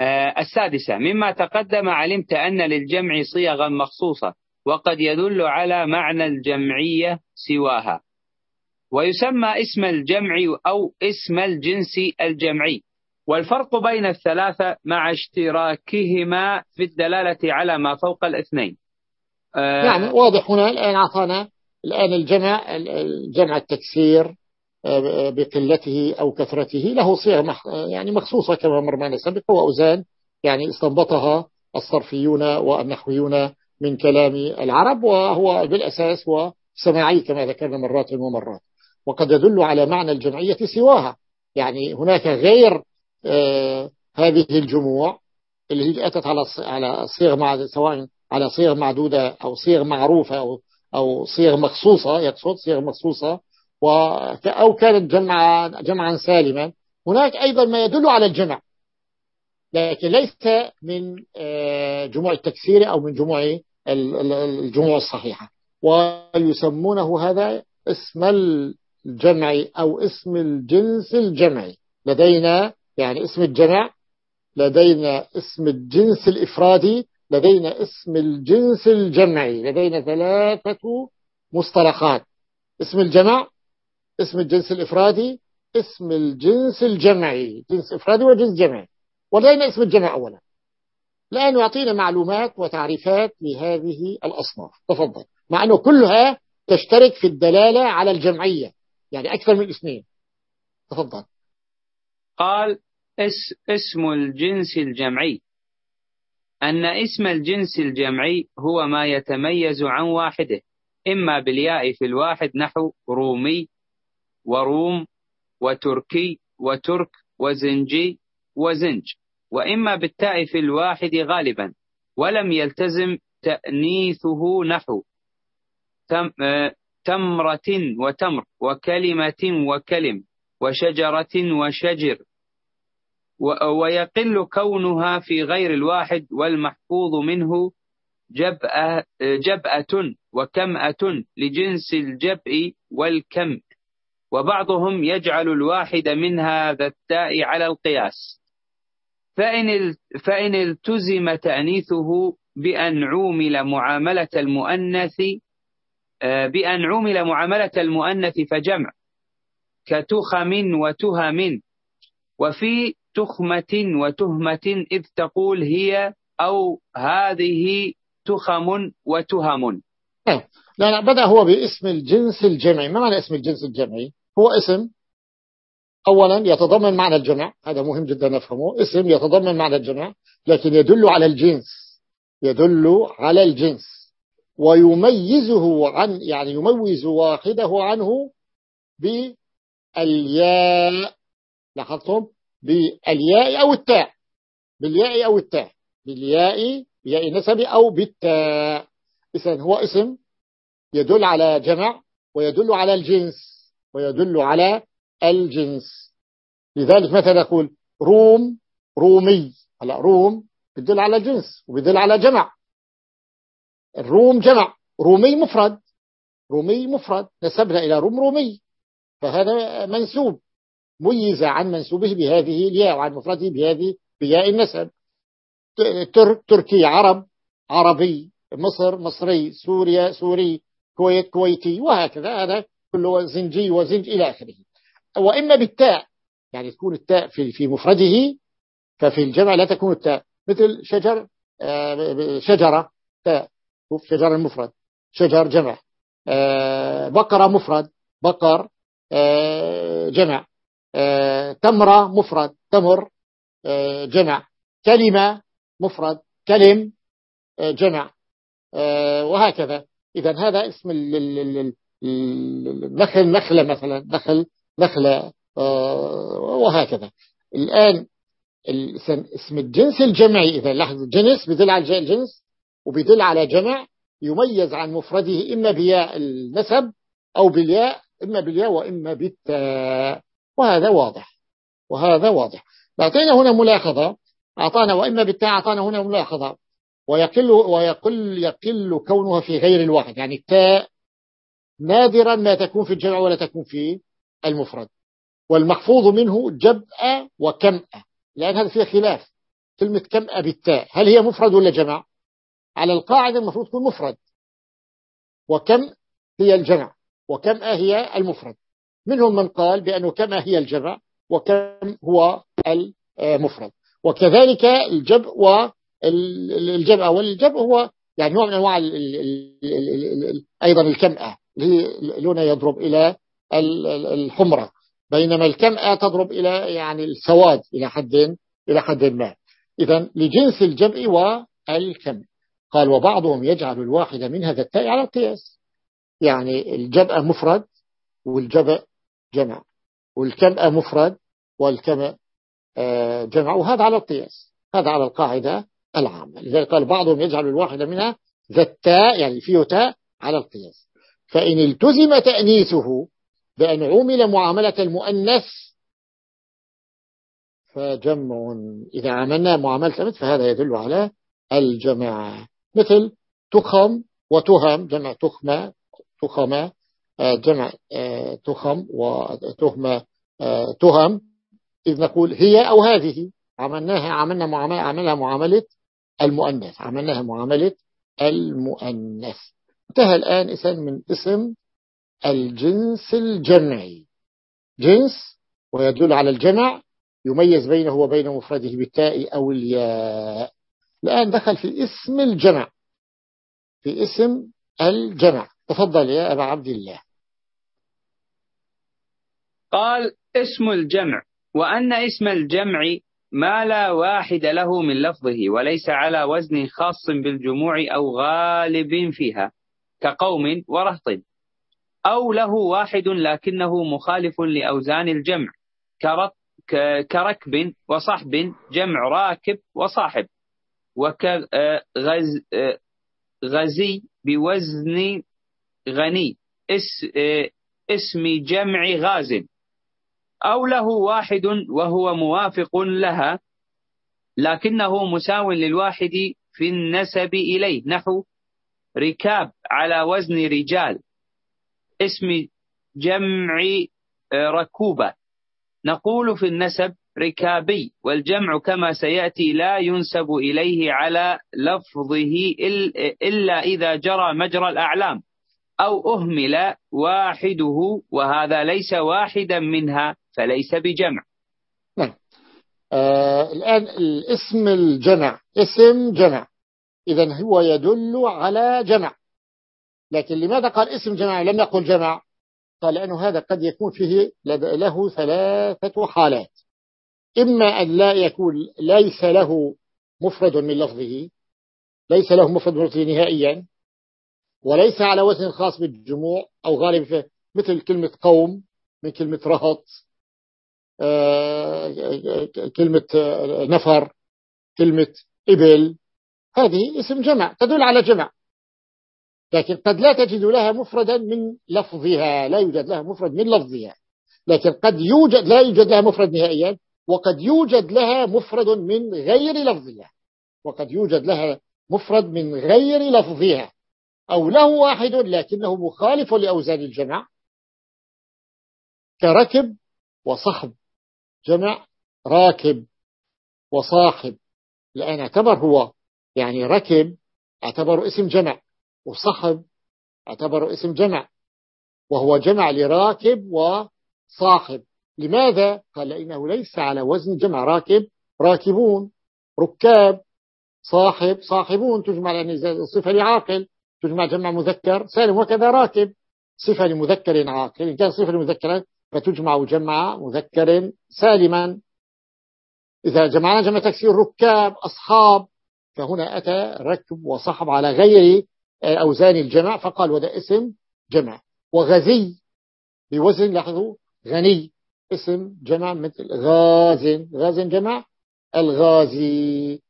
آه، السادسة مما تقدم علمت أن للجمع صيغا مخصوصة وقد يدل على معنى الجمعية سواها. ويسمى اسم الجمع أو اسم الجنس الجمعي. والفرق بين الثلاثة مع اشتراكهما في الدلالة على ما فوق الاثنين. يعني واضح هنا الآن أعطانا الآن الجمع الجمع التكسير آه، بقلته أو كثرته. له صيغ يعني مخصوصة كما مر معنا سابقا وأوزان يعني استنبطها الصرفيون والنحويون من كلام العرب وهو بالأساس هو سماعي كما ذكرنا مرات ومرات. وقد يدل على معنى الجمعية سواها. يعني هناك غير آه هذه الجموع اللي هي أتت على على صيغ مع سواء على صيغ معدودة أو صيغ معروفة أو أو صيغ مخصوصة يقصد صيغ مخصوصة أو كانت جمعا جمعا سالما. هناك أيضا ما يدل على الجمع لكن ليس من آه، جموع التكسير أو من جموع الجموع الصحيحة. ويسمونه هذا اسم الجمع أو اسم الجنس الجمعي. لدينا يعني اسم الجمع لدينا اسم الجنس الإفرادي لدينا اسم الجنس الجمعي لدينا ثلاثة مصطلحات. اسم الجمع اسم الجنس الإفرادي اسم الجنس الجمعي. جنس إفرادي وجنس جمعي. ولدينا اسم الجمع أولا. الآن يعطينا معلومات وتعريفات لهذه الأصناف. تفضل. مع أنه كلها تشترك في الدلالة على الجمعية يعني أكثر من اثنين. تفضل. قال اس اسم الجنس الجمعي. أن اسم الجنس الجمعي هو ما يتميز عن واحدة إما بالياء في الواحد نحو رومي وروم وتركي وترك وزنجي وزنج وإما بالتاء في الواحد غالبا ولم يلتزم تأنيثه نحو تم آه، تمرة وتمر وكلمة وكلم وشجرة وشجر. ويقل كونها في غير الواحد والمحفوظ منه جبأة, جبأة وكمأة لجنس الجبء والكم. وبعضهم يجعل الواحد من هذا التاء على القياس. فإن, فإن التزم تأنيثه بأن عومل معاملة المؤنث آه، بأن عومل معاملة المؤنث فجمع كتخم وتهم. وفي تخمة وتهمة إذ تقول هي أو هذه تخم وتهم. إيه. لا لا بدأ هو باسم الجنس الجمعي. ما معنى اسم الجنس الجمعي؟ هو اسم أولا يتضمن معنى الجمع. هذا مهم جدا نفهمه. اسم يتضمن معنى الجمع لكن يدل على الجنس. يدل على الجنس. ويميزه عن يعني يميز واحدة عنه بالياء. لاحظتم؟ بالياء أو التاء. بالياء أو التاء. بالياء بياء نسب أو بالتاء. إذن هو اسم يدل على جمع ويدل على الجنس ويدل على الجنس. لذلك مثلا نقول روم رومي. هلا روم بيدل على الجنس وبيدل على جمع. الروم جمع. رومي مفرد. رومي مفرد. نسبنا إلى روم رومي. فهذا منسوب. ميز عن منسوبه بهذه الياء وعن مفرده بهذه بياء النسب. ترك تركي عرب عربي مصر مصري سوريا سوري كويت كويتي وهكذا. هذا كله زنجي وزنج إلى آخره. وإما بالتاء يعني تكون التاء في في مفرده ففي الجمع لا تكون التاء. مثل شجر آه، شجرة تاء. شجر المفرد. شجر جمع. آه، بقرة مفرد. بقر آه، جمع. تمرة مفرد تمر جمع. كلمة مفرد كلم جمع. وهكذا. إذا هذا اسم النخل نخلة مثلا نخل نخلة آه، وهكذا. الآن اسم الجنس الجمعي إذا لاحظ الجنس بدل على الجنس وبيدل على جمع يميز عن مفرده إما بياء النسب أو بالياء إما بالياء وإما بالتاء. وهذا واضح. وهذا واضح. أعطينا هنا ملاحظة. أعطانا وإما بالتاء أعطانا هنا ملاحظة. ويقل, ويقل يقل كونها في غير الواحد. يعني التاء نادرا ما تكون في الجمع ولا تكون في المفرد. والمحفوظ منه جبأ وكمأ. لأن هذا فيه خلاف. كلمة كمأ بالتاء. هل هي مفرد ولا جمع؟ على القاعدة المفروض تكون مفرد. وكم هي الجمع؟ وكم هي المفرد. منهم من قال بأنه كم هي الجمع وكم هو المفرد. وكذلك الجبء والجمع والجبء هو يعني نوع من أنواع أيضا الكمأة. لون يضرب إلى الحمرة. بينما الكمأة تضرب إلى يعني السواد إلى حد إلى حد ما. إذا لجنس الجمع والكم قال وبعضهم يجعل الواحد من هذا التاء على القياس. يعني الجبأ مفرد والجبأ جمع. والكمأ مفرد والكمأ آه، جمع. وهذا على القياس. هذا على القاعدة العامة. لذلك قال بعضهم يجعل الواحد منها ذا التاء يعني فيه تاء على القياس. فإن التزم تأنيثه بأن عمل معاملة المؤنث فجمع. إذا عملنا معاملة المؤنث فهذا يدل على الجمع مثل تخم وتهم جمع تخمة تخمة جمع آه، تخم وتهمة آه، تهم. إذ نقول هي أو هذه. عملناها عملنا معاملة عملها معاملة المؤنث. عملناها معاملة المؤنث. انتهى الآن اسم من اسم الجنس الجمعي. جنس ويدل على الجمع يميز بينه وبين مفرده بالتاء أو الياء. الآن دخل في اسم الجمع. في اسم الجمع. تفضل يا أبا عبد الله. قال اسم الجمع وأن اسم الجمع ما لا واحد له من لفظه وليس على وزن خاص بالجموع أو غالب فيها كقوم ورهط. أو له واحد لكنه مخالف لأوزان الجمع كركب وصحب جمع راكب وصاحب. وكغزي بوزن غني اسم جمع غاز. أو له واحد وهو موافق لها لكنه مساو للواحد في النسب إليه نحو ركاب على وزن رجال اسم جمع ركوبة. نقول في النسب ركابي والجمع كما سيأتي لا ينسب إليه على لفظه إلا إذا جرى مجرى الأعلام أو أهمل واحدة وهذا ليس واحدا منها. فليس بجمع. نعم. آه الآن الاسم الجمع اسم جمع إذا هو يدل على جمع لكن لماذا قال اسم جمع لم يقل جمع قال لأنه هذا قد يكون فيه له ثلاثة حالات. إما أن لا يكون ليس له مفرد من لفظه ليس له مفرد من لفظه نهائيا وليس على وزن خاص بالجموع أو غالب مثل كلمة قوم من كلمة رهط. كلمة نفر كلمة إبل هذه اسم جمع تدل على جمع. لكن قد لا تجد لها مفردا من لفظها لا يوجد لها مفرد من لفظها. لكن قد يوجد لا يوجد لها مفرد نهائيا وقد يوجد لها مفرد من غير لفظها. وقد يوجد لها مفرد من غير لفظها. أو له واحد لكنه مخالف لأوزان الجمع. كركب وصحب جمع راكب وصاحب لأن اعتبر هو يعني ركب اعتبر اسم جمع وصحب اعتبر اسم جمع وهو جمع لراكب وصاحب لماذا؟ قال لأنه ليس على وزن جمع راكب راكبون ركاب صاحب صاحبون تجمع لأن صفة لعاقل تجمع جمع مذكر سالم وكذا راكب صفة لمذكر عاقل إن كان صفة لمذكر فتجمع جمع مذكر سالما. إذا جمعنا جمع تكسير ركاب أصحاب فهنا أتى ركب وصحب على غير أوزان الجمع فقال وده اسم جمع. وغزي بوزن لاحظوا غني. اسم جمع مثل غازن. غازن جمع الغازي.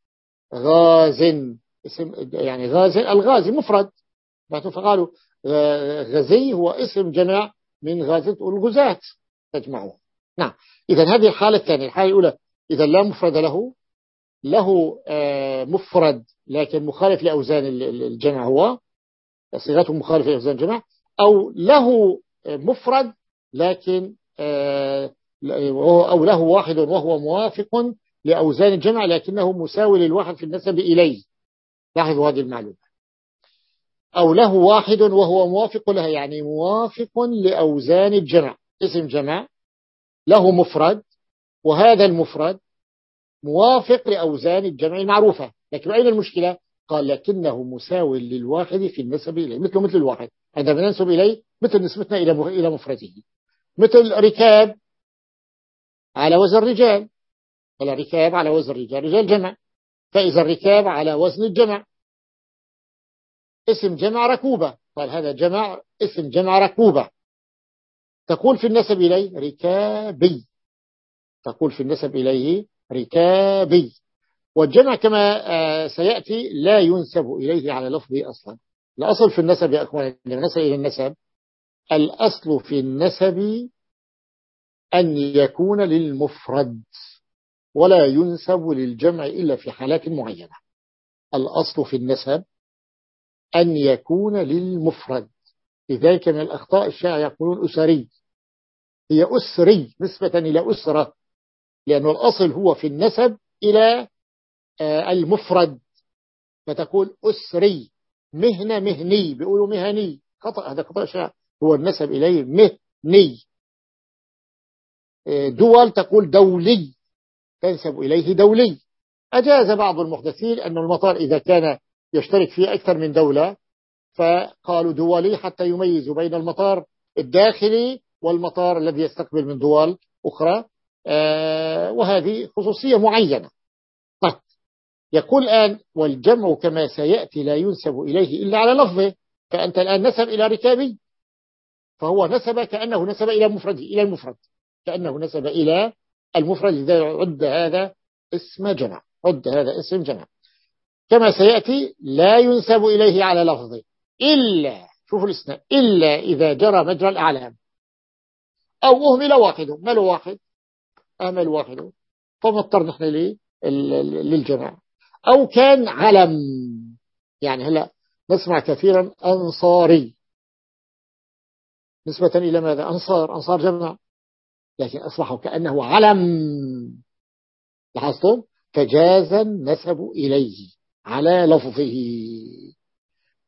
غازن. اسم يعني غازي الغازي مفرد. فقالوا غزي هو اسم جمع من غازة والغزاة تجمعه نعم. إذا هذه الحالة الثانية الحالة الأولى إذا لا مفرد له له آه، مفرد لكن مخالف لأوزان الجمع هو صيغته مخالفة لأوزان الجمع أو له مفرد لكن آه، أو له واحد وهو موافق لأوزان الجمع لكنه مساوي للواحد في النسب إليه. لاحظوا هذه المعلومة. أو له واحد وهو موافق لها يعني موافق لأوزان الجمع اسم جمع له مفرد وهذا المفرد موافق لأوزان الجمع المعروفة. لكن أين المشكلة؟ قال لكنه مساوي للواحد في النسب إليه مثل مثل الواحد عندما ننسب إليه مثل نسبتنا إلى مفرده. مثل ركاب على وزن الرجال الركاب على وزن الرجال رجال جمع. فإذا الركاب على وزن الجمع اسم جمع ركوبة. قال هذا جمع اسم جمع ركوبة. تقول في النسب إليه ركابي. تقول في النسب إليه ركابي. والجمع كما آه، سيأتي لا ينسب إليه على لفظه أصلا. الأصل في النسب يا أخوان النسب إلى النسب. الأصل في النسب أن يكون للمفرد ولا ينسب للجمع إلا في حالات معينة. الأصل في النسب أن يكون للمفرد. لذلك من الأخطاء الشائعة يقولون أسري. هي أسري نسبة إلى أسرة لأن الأصل هو في النسب إلى آه، المفرد. فتقول أسري مهنة مهني بيقولوا مهني. خطأ هذا خطأ شائع. هو النسب إليه مهني. آه، دول تقول دولي تنسب إليه دولي. أجاز بعض المحدثين أن المطار إذا كان يشترك فيه أكثر من دولة فقالوا دولي حتى يميزوا بين المطار الداخلي والمطار الذي يستقبل من دول أخرى. آه، وهذه خصوصية معينة. طيب يقول الآن والجمع كما سيأتي لا ينسب إليه إلا على لفظه فأنت الآن نسب إلى ركابي. فهو نسب كأنه نسب إلى مفرد إلى المفرد. كأنه نسب إلى المفرد. إذا عد هذا اسم جمع. عد هذا اسم جمع. كما سيأتي لا ينسب إليه على لفظه إلا شوفوا الاسم إلا إذا جرى مجرى الأعلام. أو أهمل واحد ما له واحد أهمل واحد فمضطر نحن للجمع أو كان علم. يعني هلا نسمع كثيرا أنصاري. نسبة إلى ماذا؟ أنصار أنصار جمع لكن أصبحوا كأنه علم. لاحظتم؟ فجاز النسب إليه. على لفظه.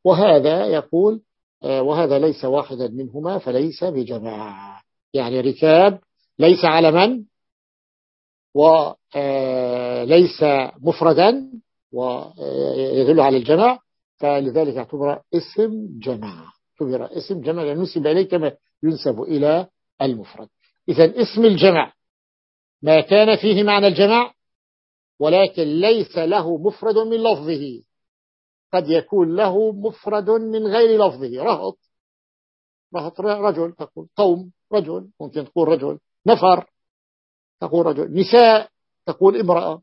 وهذا يقول آه، وهذا ليس واحدا منهما فليس بجماعة. يعني ركاب ليس علما وليس آه، مفردا. ويدل على الجمع فلذلك اعتبر اسم جماعة اعتبر اسم جمع لأنه نسب إليه كما ينسب إلى المفرد. إذا اسم الجمع ما كان فيه معنى الجمع ولكن ليس له مفرد من لفظه. قد يكون له مفرد من غير لفظه. رهط. رهط رجل تقول. قوم. رجل. ممكن تقول رجل. نفر. تقول رجل. نساء. تقول امرأة.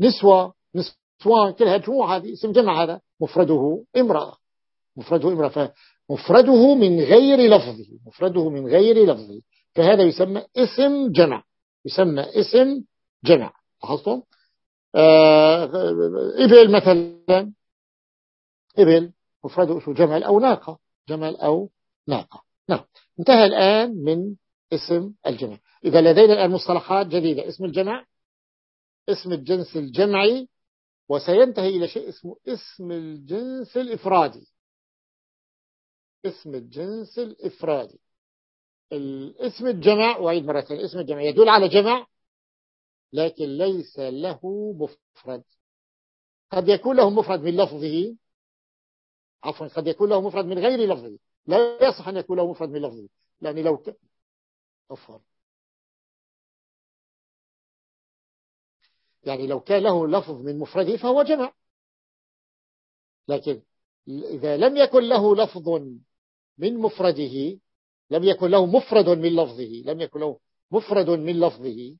نسوة. نسوان. كلها جموع هذه. اسم جمع هذا. مفرده امرأة. مفرده امرأة. فمفرده من غير لفظه. مفرده من غير لفظه. فهذا يسمى اسم جمع. يسمى اسم جمع. لاحظتم آه إبل مثلا. إبل مفردة اسمه جمل أو ناقة. جمل أو ناقة. نعم. انتهى الآن من اسم الجمع إذا لدينا الآن مصطلحات جديدة. اسم الجمع. اسم الجنس الجمعي. وسينتهي إلى شيء اسمه اسم الجنس الإفرادي. اسم الجنس الإفرادي. الاسم الجمع وعيد مرة ثانية. اسم الجمع يدل على جمع لكن ليس له مفرد. قد يكون له مفرد من لفظه عفوا قد يكون له مفرد من غير لفظه. لا يصح أن يكون له مفرد من لفظه لأن لو ك... عفوا. يعني لو كان له لفظ من مفرده فهو جمع. لكن إذا لم يكن له لفظ من مفرده لم يكن له مفرد من لفظه لم يكن له مفرد من لفظه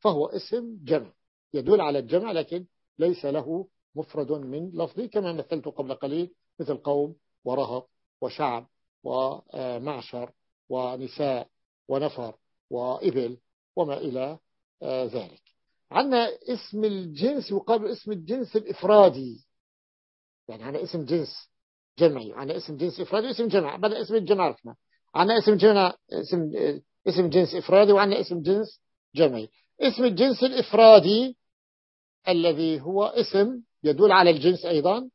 فهو اسم جمع يدل على الجمع لكن ليس له مفرد من لفظه كما مثلت قبل قليل مثل قوم ورهط وشعب ومعشر ونساء ونفر وإبل وما إلى ذلك. عندنا اسم الجنس يقابل اسم الجنس الإفرادي. يعني عندنا اسم جنس جمعي عندنا اسم جنس إفرادي واسم جمع بدأ اسم الجمع عندنا اسم جمع اسم اسم جنس إفرادي وعندنا اسم جنس جمعي. اسم الجنس الإفرادي الذي هو اسم يدل على الجنس أيضا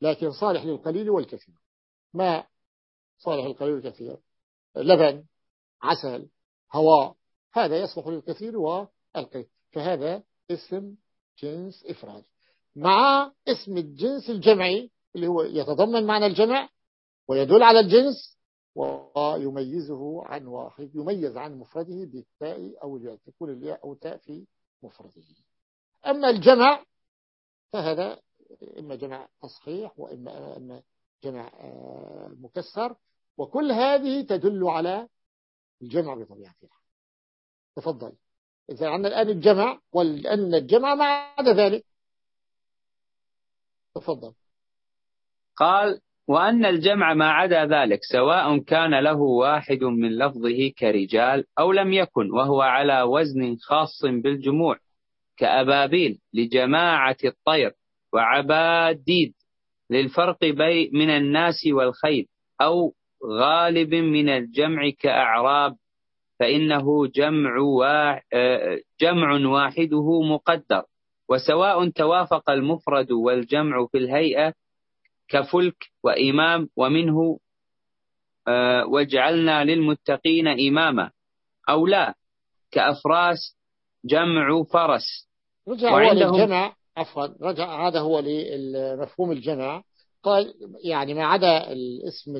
لكن صالح للقليل والكثير. ماء صالح للقليل والكثير؟ لبن عسل هواء هذا يصلح للكثير والقليل. فهذا اسم جنس إفرادي. مع اسم الجنس الجمعي اللي هو يتضمن معنى الجمع ويدل على الجنس ويميزه عن واحد يميز عن مفرده بالتاء أو الياء تكون الياء أو تاء في مفرده. أما الجمع فهذا إما جمع تصحيح وإما إما جمع آه، مكسر وكل هذه تدل على الجمع بطبيعة الحال. تفضل. إذا عندنا الآن الجمع ولأن الجمع ما عدا ذلك؟ تفضل. قال وأن الجمع ما عدا ذلك سواء كان له واحد من لفظه كرجال أو لم يكن وهو على وزن خاص بالجموع كأبابيل لجماعة الطير وعباديد للفرق بين من الناس والخيل أو غالب من الجمع كأعراب فإنه جمع, جمع واحدة مقدر. وسواء توافق المفرد والجمع في الهيئة كفلك وإمام ومنه آه، وجعلنا للمتقين إماما أو لا كأفراس جمع فرس. رجع هو للجمع عفوا رجع عاد هو لمفهوم الجمع. قال يعني ما عدا الاسم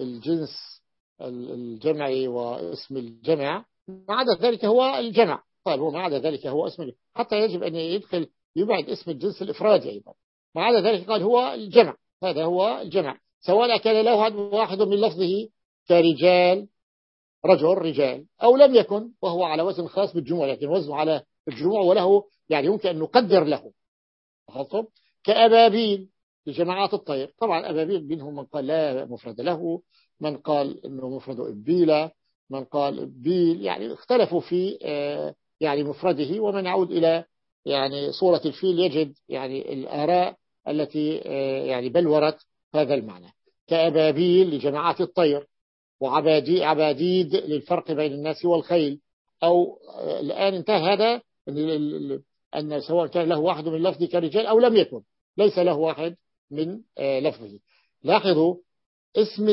الجنس الجمعي واسم الجمع ما عدا ذلك هو الجمع. قال هو ما عدا ذلك هو اسم حتى يجب أن يدخل يبعد اسم الجنس الإفرادي أيضا. عدا ذلك قال هو الجمع. هذا هو الجمع. سواء كان له واحد من لفظه كرجال رجل رجال أو لم يكن وهو على وزن خاص بالجموع لكن وزنه على الجموع وله يعني يمكن أن نقدر له. كأبابيل لجماعات الطير. طبعا أبابيل منهم من قال لا مفرد له من قال أنه مفرد إبيلة من قال إبيل يعني اختلفوا في آه، يعني مفرده ومن يعود إلى يعني صورة الفيل يجد يعني الآراء التي آه، يعني بلورت هذا المعنى. كأبابيل لجماعات الطير وعبادي عباديد للفرق بين الناس والخيل. أو آه، الآن انتهى هذا. أن سواء كان له واحد من لفظه كرجال أو لم يكن ليس له واحد من آه، لفظه. لاحظوا اسم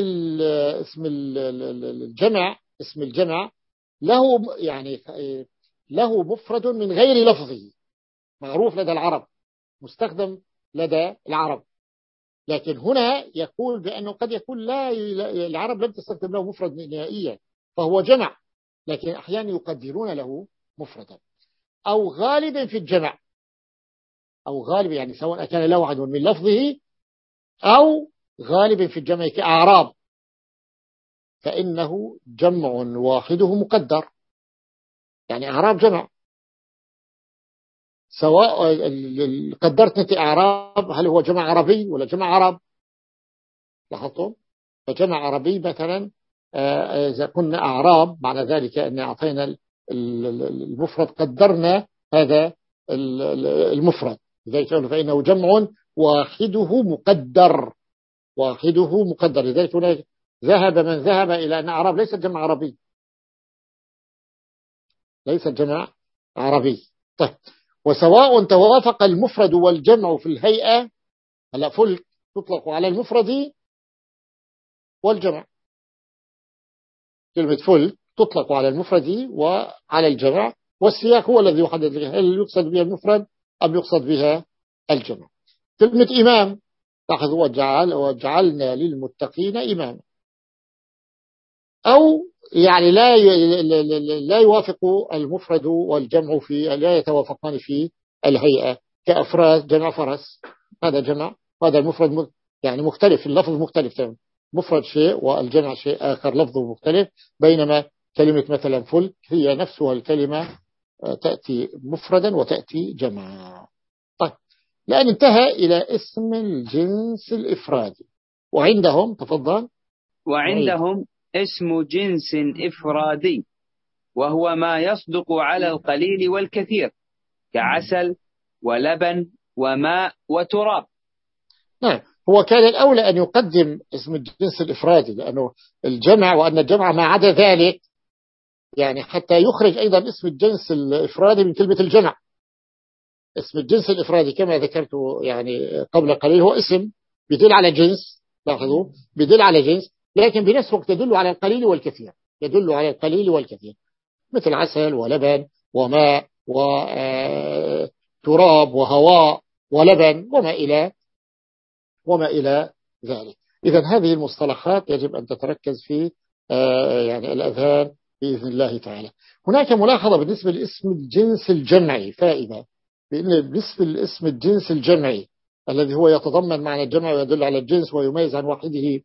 اسم الجمع اسم الجمع له يعني له مفرد من غير لفظه. معروف لدى العرب مستخدم لدى العرب. لكن هنا يقول بأنه قد يكون لا العرب لم تستخدم له مفرد نهائيا فهو جمع لكن أحيانا يقدرون له مفردا. أو غالبا في الجمع. أو غالب يعني سواء كان له من لفظه أو غالبا في الجمع كأعراب. فإنه جمع واحدة مقدر. يعني أعراب جمع. سواء قدرت أنت أعراب هل هو جمع عربي ولا جمع عرب؟ لاحظتم؟ فجمع عربي مثلا آه، إذا كنا أعراب معنى ذلك أن أعطينا المفرد قدرنا هذا المفرد. لذلك فإنه جمع واحدة مقدر. واحدة مقدر. لذلك هناك ذهب من ذهب إلى أن أعراب ليس جمع عربي. ليس جمع عربي. طيب. وسواء توافق المفرد والجمع في الهيئة هلا فلك تطلق على المفرد والجمع. كلمة فلك تطلق على المفرد وعلى الجمع والسياق هو الذي يحدد هل يقصد بها المفرد أم يقصد بها الجمع. كلمة إمام لاحظوا وجعل وجعلنا للمتقين إماما. أو يعني لا لا يوافق المفرد والجمع في لا يتوافقان في الهيئة كأفراد جمع فرس. هذا جمع هذا المفرد يعني مختلف اللفظ مختلف مفرد شيء والجمع شيء آخر لفظه مختلف. بينما كلمة مثلا فلك هي نفسها الكلمة آه، تأتي مفردا وتأتي جمعا. طيب لأن انتهى إلى اسم الجنس الإفرادي. وعندهم تفضل. وعندهم اسم جنس إفرادي وهو ما يصدق على القليل والكثير كعسل ولبن وماء وتراب. نعم هو كان الأولى أن يقدم اسم الجنس الإفرادي لأنه الجمع وأن الجمع ما عدا ذلك يعني حتى يخرج أيضا اسم الجنس الإفرادي من كلمة الجمع. اسم الجنس الإفرادي كما ذكرت يعني قبل قليل هو اسم بيدل على جنس لاحظوا بيدل على جنس لكن بنفس الوقت يدل على القليل والكثير. يدل على القليل والكثير. مثل عسل ولبن وماء وتراب وهواء ولبن وما إلى وما إلى ذلك. إذا هذه المصطلحات يجب أن تتركز في آه، يعني الأذهان بإذن الله تعالى. هناك ملاحظة بالنسبة لاسم الجنس الجمعي فائدة. بأن بالنسبة لاسم الجنس الجمعي الذي هو يتضمن معنى الجمع ويدل على الجنس ويميز عن واحدة آه،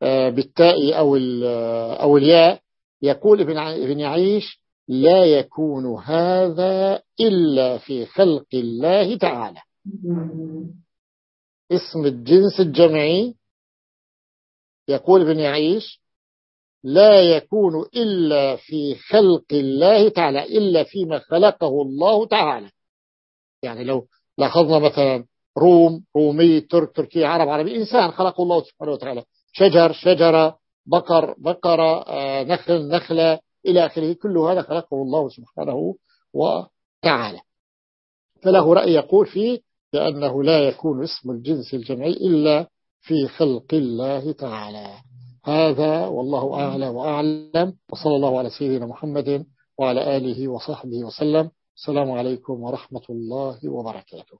بالتاء أو, أو الياء يقول ابن يعيش لا يكون هذا إلا في خلق الله تعالى. اسم الجنس الجمعي يقول ابن يعيش لا يكون إلا في خلق الله تعالى إلا فيما خلقه الله تعالى. يعني لو لاحظنا مثلا روم رومي ترك تركي عرب عربي إنسان خلقه الله سبحانه وتعالى. شجر شجرة بقر بقرة آه، نخل نخلة إلى آخره. كل هذا خلقه الله سبحانه وتعالى. فله رأي يقول فيه بأنه لا يكون اسم الجنس الجمعي إلا في خلق الله تعالى. هذا والله أعلى وأعلم. وصلى الله على سيدنا محمد وعلى آله وصحبه وسلم. السلام عليكم ورحمة الله وبركاته.